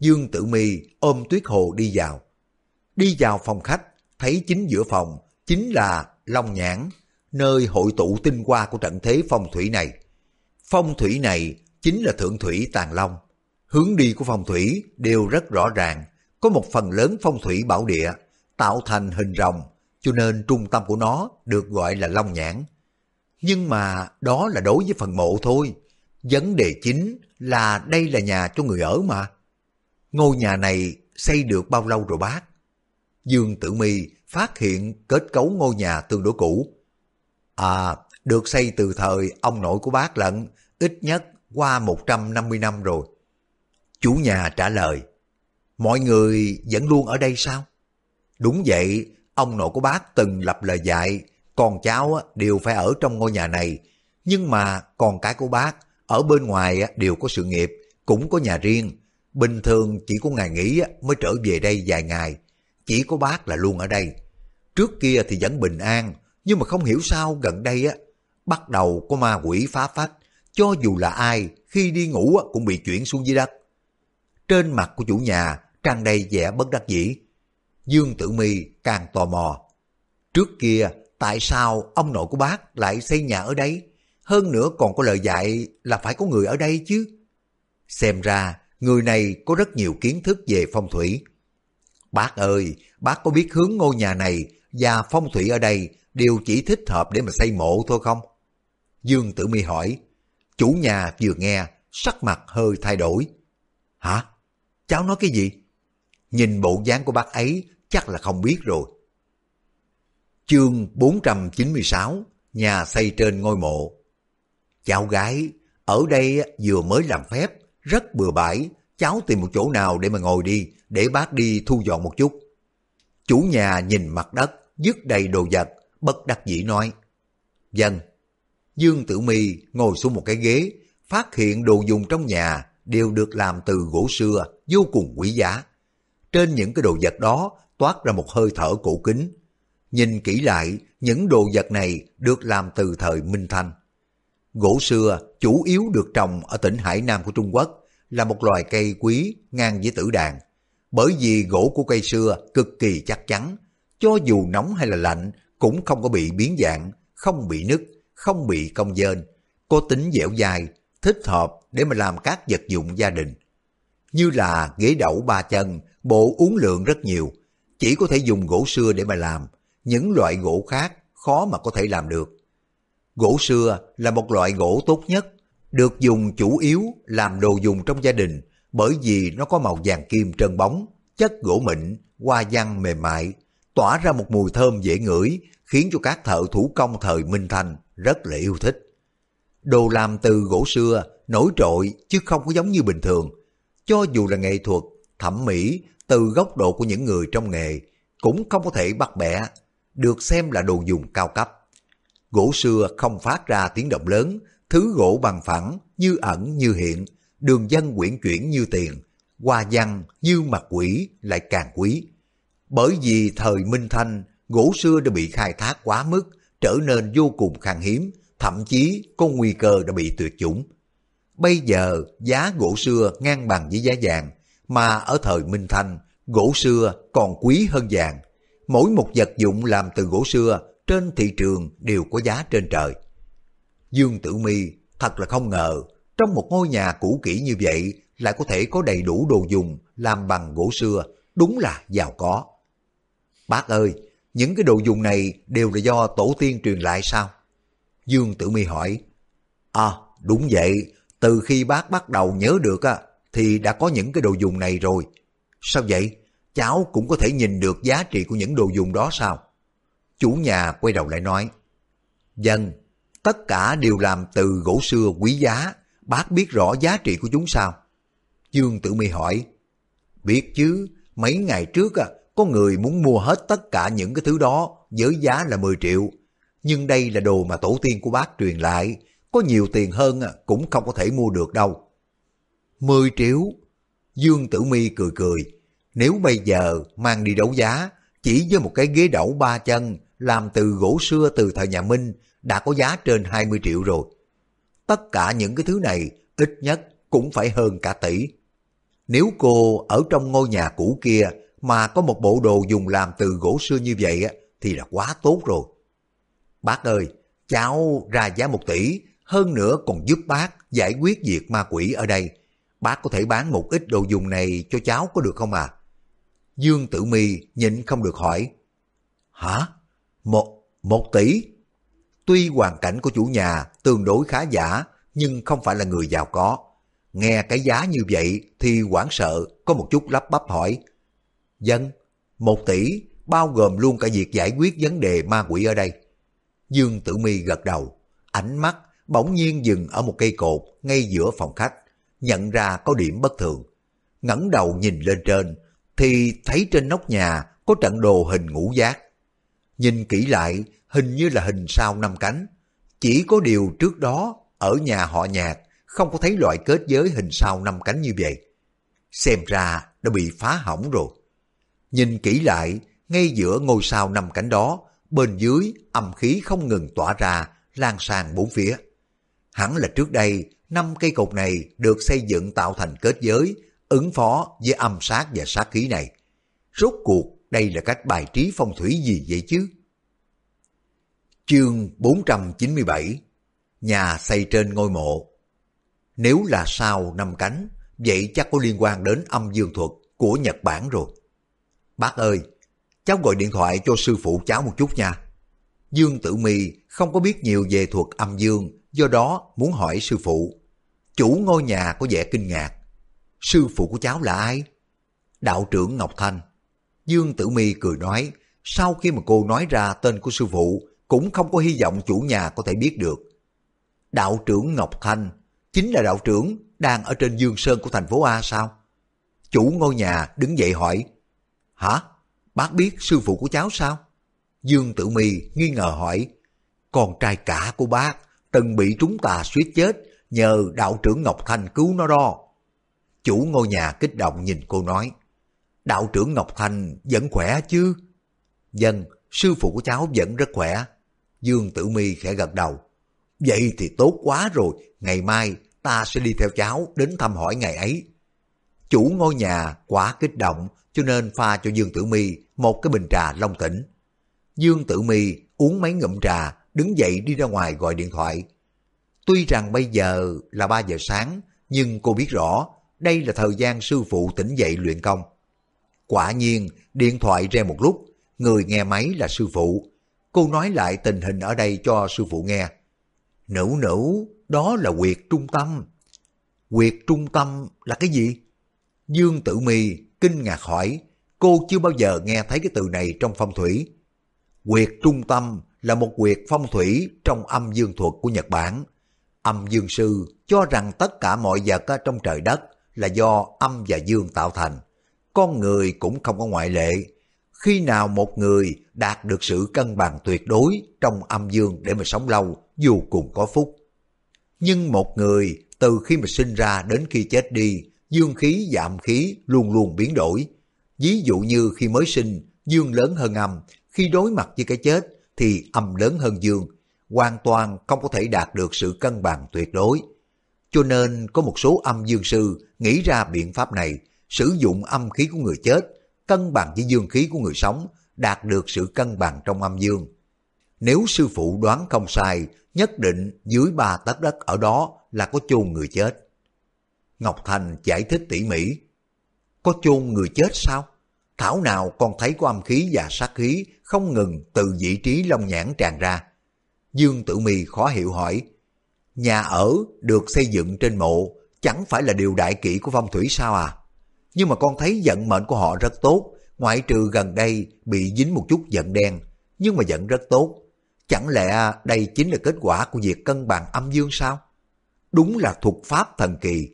Dương Tử Mi ôm Tuyết Hồ đi vào. Đi vào phòng khách, thấy chính giữa phòng chính là Long Nhãn, nơi hội tụ tinh hoa của trận thế phong thủy này. Phong thủy này chính là thượng thủy tàn long. Hướng đi của phong thủy đều rất rõ ràng, có một phần lớn phong thủy bảo địa, tạo thành hình rồng, cho nên trung tâm của nó được gọi là Long Nhãn. Nhưng mà đó là đối với phần mộ thôi. Vấn đề chính là đây là nhà cho người ở mà. Ngôi nhà này xây được bao lâu rồi bác? Dương Tử Mi phát hiện kết cấu ngôi nhà tương đối cũ. À, được xây từ thời ông nội của bác lận, ít nhất qua 150 năm rồi. Chủ nhà trả lời, mọi người vẫn luôn ở đây sao? Đúng vậy, ông nội của bác từng lập lời dạy, con cháu đều phải ở trong ngôi nhà này, nhưng mà con cái của bác ở bên ngoài đều có sự nghiệp, cũng có nhà riêng. Bình thường chỉ có ngày nghỉ mới trở về đây vài ngày, chỉ có bác là luôn ở đây. Trước kia thì vẫn bình an, nhưng mà không hiểu sao gần đây á bắt đầu có ma quỷ phá phách, cho dù là ai khi đi ngủ cũng bị chuyển xuống dưới đất. Trên mặt của chủ nhà tràn đầy vẻ bất đắc dĩ. Dương Tử Mi càng tò mò. Trước kia tại sao ông nội của bác lại xây nhà ở đây? Hơn nữa còn có lời dạy là phải có người ở đây chứ. Xem ra người này có rất nhiều kiến thức về phong thủy. Bác ơi, bác có biết hướng ngôi nhà này và phong thủy ở đây đều chỉ thích hợp để mà xây mộ thôi không? Dương Tử Mi hỏi. Chủ nhà vừa nghe, sắc mặt hơi thay đổi. Hả? Cháu nói cái gì? Nhìn bộ dáng của bác ấy chắc là không biết rồi. Chương 496 Nhà xây trên ngôi mộ Cháu gái, ở đây vừa mới làm phép, rất bừa bãi, cháu tìm một chỗ nào để mà ngồi đi, để bác đi thu dọn một chút. Chủ nhà nhìn mặt đất, dứt đầy đồ vật, bất đắc dĩ nói. Dân. Dương Tử Mi ngồi xuống một cái ghế, phát hiện đồ dùng trong nhà đều được làm từ gỗ xưa, vô cùng quý giá. Trên những cái đồ vật đó toát ra một hơi thở cổ kính. Nhìn kỹ lại, những đồ vật này được làm từ thời Minh Thanh. Gỗ xưa chủ yếu được trồng ở tỉnh Hải Nam của Trung Quốc, là một loài cây quý ngang với tử đàn. Bởi vì gỗ của cây xưa cực kỳ chắc chắn, cho dù nóng hay là lạnh cũng không có bị biến dạng, không bị nứt, không bị cong dên, có tính dẻo dai, thích hợp để mà làm các vật dụng gia đình. Như là ghế đẩu ba chân, bộ uống lượng rất nhiều, chỉ có thể dùng gỗ xưa để mà làm, những loại gỗ khác khó mà có thể làm được. Gỗ xưa là một loại gỗ tốt nhất, được dùng chủ yếu làm đồ dùng trong gia đình bởi vì nó có màu vàng kim trơn bóng, chất gỗ mịn, hoa văn mềm mại, tỏa ra một mùi thơm dễ ngửi, khiến cho các thợ thủ công thời Minh Thành rất là yêu thích. Đồ làm từ gỗ xưa nổi trội chứ không có giống như bình thường. Cho dù là nghệ thuật, thẩm mỹ từ góc độ của những người trong nghề cũng không có thể bắt bẻ, được xem là đồ dùng cao cấp. Gỗ xưa không phát ra tiếng động lớn, thứ gỗ bằng phẳng, như ẩn như hiện, đường dân quyển chuyển như tiền, hoa văn như mặt quỷ lại càng quý. Bởi vì thời Minh Thanh, gỗ xưa đã bị khai thác quá mức, trở nên vô cùng khan hiếm, thậm chí có nguy cơ đã bị tuyệt chủng. Bây giờ giá gỗ xưa ngang bằng với giá vàng, mà ở thời Minh Thanh, gỗ xưa còn quý hơn vàng. Mỗi một vật dụng làm từ gỗ xưa trên thị trường đều có giá trên trời. Dương Tử Mi thật là không ngờ, trong một ngôi nhà cũ kỹ như vậy lại có thể có đầy đủ đồ dùng làm bằng gỗ xưa, đúng là giàu có. Bác ơi, những cái đồ dùng này đều là do tổ tiên truyền lại sao? Dương Tử Mi hỏi. À, đúng vậy, từ khi bác bắt đầu nhớ được á, thì đã có những cái đồ dùng này rồi. Sao vậy? Cháu cũng có thể nhìn được giá trị của những đồ dùng đó sao? Chủ nhà quay đầu lại nói. Dân, tất cả đều làm từ gỗ xưa quý giá, bác biết rõ giá trị của chúng sao? Dương Tử Mi hỏi. Biết chứ, mấy ngày trước à, có người muốn mua hết tất cả những cái thứ đó với giá là 10 triệu. Nhưng đây là đồ mà tổ tiên của bác truyền lại, có nhiều tiền hơn cũng không có thể mua được đâu. 10 triệu? Dương Tử Mi cười cười, nếu bây giờ mang đi đấu giá, chỉ với một cái ghế đẩu ba chân làm từ gỗ xưa từ thời nhà Minh đã có giá trên 20 triệu rồi. Tất cả những cái thứ này ít nhất cũng phải hơn cả tỷ. Nếu cô ở trong ngôi nhà cũ kia mà có một bộ đồ dùng làm từ gỗ xưa như vậy thì là quá tốt rồi. Bác ơi, cháu ra giá một tỷ, hơn nữa còn giúp bác giải quyết việc ma quỷ ở đây. Bác có thể bán một ít đồ dùng này cho cháu có được không à? Dương Tử Mi nhịn không được hỏi. Hả? Một, một tỷ? Tuy hoàn cảnh của chủ nhà tương đối khá giả, nhưng không phải là người giàu có. Nghe cái giá như vậy thì hoảng sợ, có một chút lắp bắp hỏi. Dân, một tỷ, bao gồm luôn cả việc giải quyết vấn đề ma quỷ ở đây. Dương Tử Mi gật đầu, ánh mắt bỗng nhiên dừng ở một cây cột ngay giữa phòng khách, nhận ra có điểm bất thường. ngẩng đầu nhìn lên trên, thì thấy trên nóc nhà có trận đồ hình ngũ giác. Nhìn kỹ lại, hình như là hình sao năm cánh. Chỉ có điều trước đó, ở nhà họ nhạc, không có thấy loại kết giới hình sao năm cánh như vậy. Xem ra đã bị phá hỏng rồi. Nhìn kỹ lại, ngay giữa ngôi sao năm cánh đó, bên dưới âm khí không ngừng tỏa ra, lan sang bốn phía. Hẳn là trước đây, năm cây cột này được xây dựng tạo thành kết giới, ứng phó với âm sát và sát khí này. Rốt cuộc đây là cách bài trí phong thủy gì vậy chứ? Chương 497 Nhà xây trên ngôi mộ Nếu là sao năm cánh, vậy chắc có liên quan đến âm dương thuật của Nhật Bản rồi. Bác ơi, cháu gọi điện thoại cho sư phụ cháu một chút nha. Dương Tử Mi không có biết nhiều về thuật âm dương, do đó muốn hỏi sư phụ. Chủ ngôi nhà có vẻ kinh ngạc. Sư phụ của cháu là ai? Đạo trưởng Ngọc Thanh. Dương Tử Mi cười nói, sau khi mà cô nói ra tên của sư phụ, cũng không có hy vọng chủ nhà có thể biết được. Đạo trưởng Ngọc Thanh chính là đạo trưởng đang ở trên Dương Sơn của thành phố A sao? Chủ ngôi nhà đứng dậy hỏi, Hả? Bác biết sư phụ của cháu sao? Dương Tử Mi nghi ngờ hỏi, con trai cả của bác từng bị chúng tà suýt chết nhờ đạo trưởng Ngọc Thanh cứu nó đó. Chủ ngôi nhà kích động nhìn cô nói, đạo trưởng Ngọc Thanh vẫn khỏe chứ? Dân, sư phụ của cháu vẫn rất khỏe. Dương Tử Mi khẽ gật đầu. Vậy thì tốt quá rồi, ngày mai ta sẽ đi theo cháu đến thăm hỏi ngày ấy. Chủ ngôi nhà quá kích động cho nên pha cho Dương Tử Mi một cái bình trà long tỉnh. Dương Tử Mi uống mấy ngụm trà, đứng dậy đi ra ngoài gọi điện thoại. Tuy rằng bây giờ là 3 giờ sáng, nhưng cô biết rõ đây là thời gian sư phụ tỉnh dậy luyện công. Quả nhiên, điện thoại reo một lúc, người nghe máy là sư phụ. Cô nói lại tình hình ở đây cho sư phụ nghe. Nữ nữ, đó là quyệt trung tâm. Quyệt trung tâm là cái gì? Dương Tử Mi kinh ngạc hỏi, cô chưa bao giờ nghe thấy cái từ này trong phong thủy. Quyệt trung tâm là một quyệt phong thủy trong âm dương thuật của Nhật Bản. Âm dương sư cho rằng tất cả mọi vật trong trời đất là do âm và dương tạo thành. Con người cũng không có ngoại lệ. Khi nào một người đạt được sự cân bằng tuyệt đối trong âm dương để mà sống lâu, dù cùng có phúc. Nhưng một người từ khi mà sinh ra đến khi chết đi, dương khí và âm khí luôn luôn biến đổi. Ví dụ như khi mới sinh, dương lớn hơn âm, khi đối mặt với cái chết thì âm lớn hơn dương, hoàn toàn không có thể đạt được sự cân bằng tuyệt đối. Cho nên có một số âm dương sư nghĩ ra biện pháp này, sử dụng âm khí của người chết, cân bằng với dương khí của người sống, đạt được sự cân bằng trong âm dương. Nếu sư phụ đoán không sai, nhất định dưới ba tấc đất ở đó là có chôn người chết. Ngọc Thành giải thích tỉ mỉ. Có chôn người chết sao? Thảo nào còn thấy có âm khí và sát khí không ngừng từ vị trí lông nhãn tràn ra. Dương Tử Mi khó hiểu hỏi, nhà ở được xây dựng trên mộ chẳng phải là điều đại kỵ của phong thủy sao à? Nhưng mà con thấy vận mệnh của họ rất tốt, ngoại trừ gần đây bị dính một chút giận đen, nhưng mà vẫn rất tốt. Chẳng lẽ đây chính là kết quả của việc cân bằng âm dương sao? Đúng là thuật pháp thần kỳ.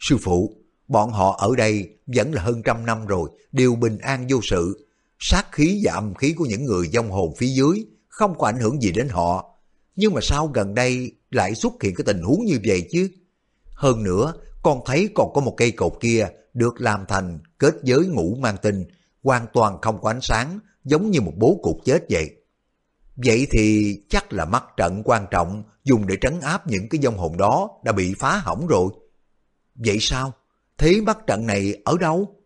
Sư phụ, bọn họ ở đây vẫn là hơn trăm năm rồi, đều bình an vô sự. sát khí và âm khí của những người dông hồn phía dưới không có ảnh hưởng gì đến họ. Nhưng mà sao gần đây lại xuất hiện cái tình huống như vậy chứ? Hơn nữa, con thấy còn có một cây cột kia được làm thành kết giới ngũ mang tinh, hoàn toàn không có ánh sáng, giống như một bố cục chết vậy. Vậy thì chắc là mắt trận quan trọng dùng để trấn áp những cái dông hồn đó đã bị phá hỏng rồi. Vậy sao? Thế mắt trận này ở đâu?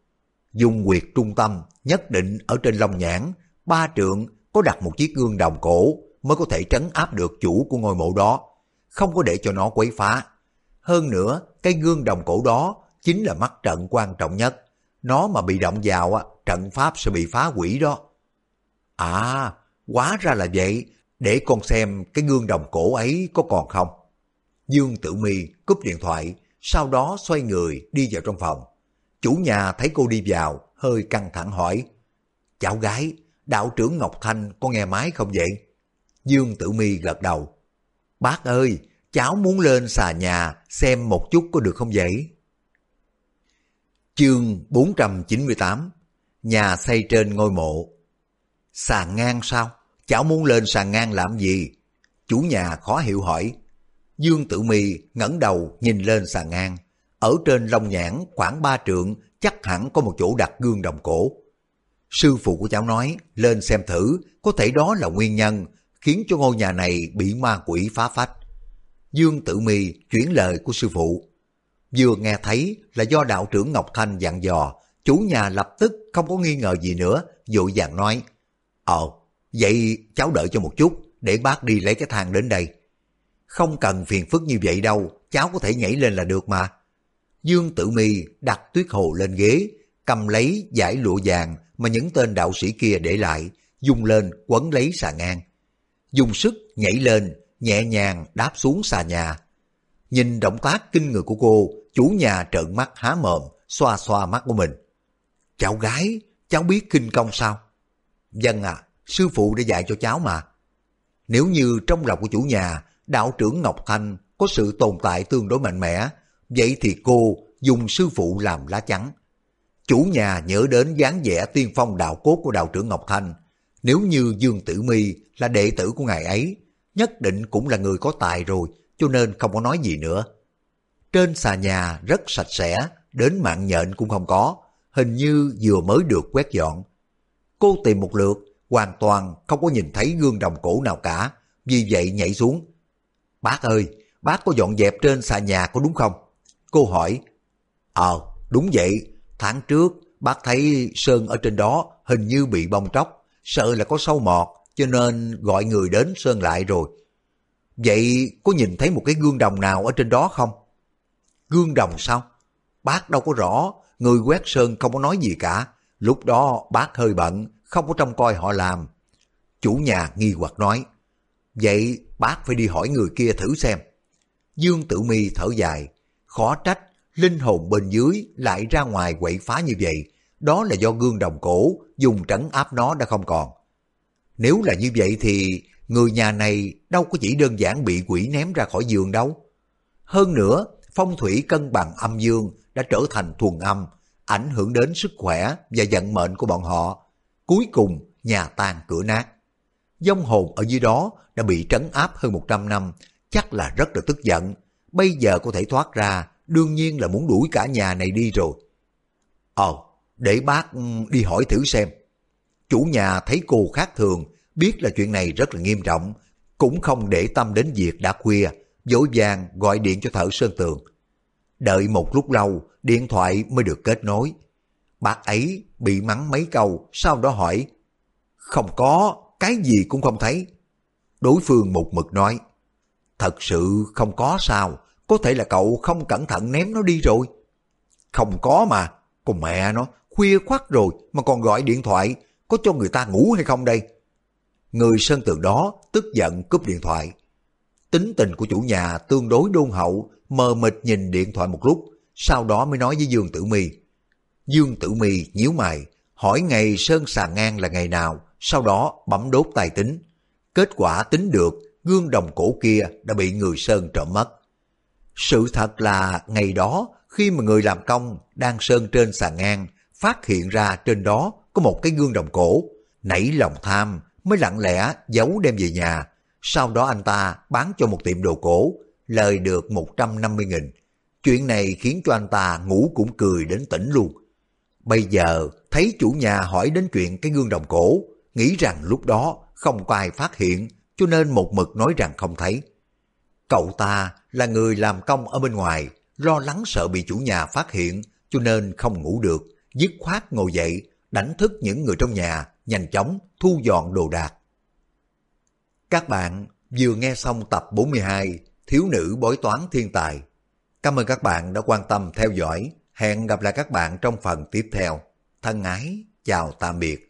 Dung quyệt trung tâm nhất định ở trên long nhãn, ba trượng có đặt một chiếc gương đồng cổ mới có thể trấn áp được chủ của ngôi mộ đó, không có để cho nó quấy phá. Hơn nữa, cái gương đồng cổ đó chính là mắt trận quan trọng nhất. Nó mà bị động vào, trận pháp sẽ bị phá hủy đó. À, Quá ra là vậy, để con xem cái gương đồng cổ ấy có còn không. Dương Tử Mi cúp điện thoại, sau đó xoay người đi vào trong phòng. Chủ nhà thấy cô đi vào, hơi căng thẳng hỏi. Cháu gái, đạo trưởng Ngọc Thanh có nghe máy không vậy? Dương Tử Mi gật đầu. Bác ơi, cháu muốn lên xà nhà xem một chút có được không vậy? Chương 498 Nhà xây trên ngôi mộ Sàn ngang sao? Cháu muốn lên sàn ngang làm gì? Chủ nhà khó hiểu hỏi. Dương Tử Mi ngẩng đầu nhìn lên sàn ngang. Ở trên lông nhãn khoảng ba trượng chắc hẳn có một chỗ đặt gương đồng cổ. Sư phụ của cháu nói lên xem thử có thể đó là nguyên nhân khiến cho ngôi nhà này bị ma quỷ phá phách. Dương Tử Mi chuyển lời của sư phụ. Vừa nghe thấy là do đạo trưởng Ngọc Thanh dặn dò, chủ nhà lập tức không có nghi ngờ gì nữa, vội vàng nói, Ờ, vậy cháu đợi cho một chút, để bác đi lấy cái thang đến đây. Không cần phiền phức như vậy đâu, cháu có thể nhảy lên là được mà. Dương Tử Mi đặt tuyết hồ lên ghế, cầm lấy giải lụa vàng mà những tên đạo sĩ kia để lại, dùng lên quấn lấy xà ngang. Dùng sức nhảy lên, nhẹ nhàng đáp xuống xà nhà. Nhìn động tác kinh người của cô, chủ nhà trợn mắt há mồm, xoa xoa mắt của mình. Cháu gái, cháu biết kinh công sao? Vâng Dân à, sư phụ đã dạy cho cháu mà. Nếu như trong lòng của chủ nhà, đạo trưởng Ngọc Thanh có sự tồn tại tương đối mạnh mẽ, vậy thì cô dùng sư phụ làm lá chắn. Chủ nhà nhớ đến dáng vẻ tiên phong đạo cốt của đạo trưởng Ngọc Thanh. Nếu như Dương Tử Mi là đệ tử của ngài ấy, nhất định cũng là người có tài rồi, cho nên không có nói gì nữa. Trên xà nhà rất sạch sẽ, đến mạng nhện cũng không có, hình như vừa mới được quét dọn. Cô tìm một lượt, hoàn toàn không có nhìn thấy gương đồng cổ nào cả, vì vậy nhảy xuống. Bác ơi, bác có dọn dẹp trên xà nhà có đúng không? Cô hỏi. Ờ, đúng vậy, tháng trước bác thấy sơn ở trên đó hình như bị bong tróc, sợ là có sâu mọt, cho nên gọi người đến sơn lại rồi. Vậy có nhìn thấy một cái gương đồng nào ở trên đó không? Gương đồng sao? Bác đâu có rõ, người quét sơn không có nói gì cả. Lúc đó bác hơi bận, không có trông coi họ làm. Chủ nhà nghi hoặc nói, vậy bác phải đi hỏi người kia thử xem. Dương Tử Mi thở dài, khó trách, linh hồn bên dưới lại ra ngoài quậy phá như vậy. Đó là do gương đồng cổ dùng trấn áp nó đã không còn. Nếu là như vậy thì người nhà này đâu có chỉ đơn giản bị quỷ ném ra khỏi giường đâu. Hơn nữa, phong thủy cân bằng âm dương đã trở thành thuần âm, ảnh hưởng đến sức khỏe và vận mệnh của bọn họ. Cuối cùng, nhà tan cửa nát. Dông hồn ở dưới đó đã bị trấn áp hơn 100 năm, chắc là rất là tức giận. Bây giờ có thể thoát ra, đương nhiên là muốn đuổi cả nhà này đi rồi. ồ để bác ừ, đi hỏi thử xem. Chủ nhà thấy cô khác thường, biết là chuyện này rất là nghiêm trọng, cũng không để tâm đến việc đã khuya, dối vàng gọi điện cho thợ sơn tường. Đợi một lúc lâu, điện thoại mới được kết nối. Bác ấy bị mắng mấy câu, sau đó hỏi, không có, cái gì cũng không thấy. Đối phương một mực nói, thật sự không có sao, có thể là cậu không cẩn thận ném nó đi rồi. Không có mà, con mẹ nó, khuya khoắt rồi mà còn gọi điện thoại, có cho người ta ngủ hay không đây? Người sơn tường đó tức giận cúp điện thoại. Tính tình của chủ nhà tương đối đôn hậu, mờ mịt nhìn điện thoại một lúc, sau đó mới nói với Dương Tử Mi. Dương Tử Mi nhíu mày, hỏi ngày sơn sàn ngang là ngày nào, sau đó bấm đốt tài tính. Kết quả tính được, gương đồng cổ kia đã bị người sơn trộm mất. Sự thật là ngày đó, khi mà người làm công đang sơn trên sàn ngang, phát hiện ra trên đó có một cái gương đồng cổ, nảy lòng tham mới lặng lẽ giấu đem về nhà. Sau đó anh ta bán cho một tiệm đồ cổ, lời được 150 nghìn. Chuyện này khiến cho anh ta ngủ cũng cười đến tỉnh luôn. Bây giờ thấy chủ nhà hỏi đến chuyện cái gương đồng cổ, nghĩ rằng lúc đó không có ai phát hiện, cho nên một mực nói rằng không thấy. Cậu ta là người làm công ở bên ngoài, lo lắng sợ bị chủ nhà phát hiện, cho nên không ngủ được, dứt khoát ngồi dậy, đánh thức những người trong nhà, nhanh chóng thu dọn đồ đạc. Các bạn vừa nghe xong tập 42 Thiếu nữ bói toán thiên tài. Cảm ơn các bạn đã quan tâm theo dõi. Hẹn gặp lại các bạn trong phần tiếp theo. Thân ái, chào tạm biệt.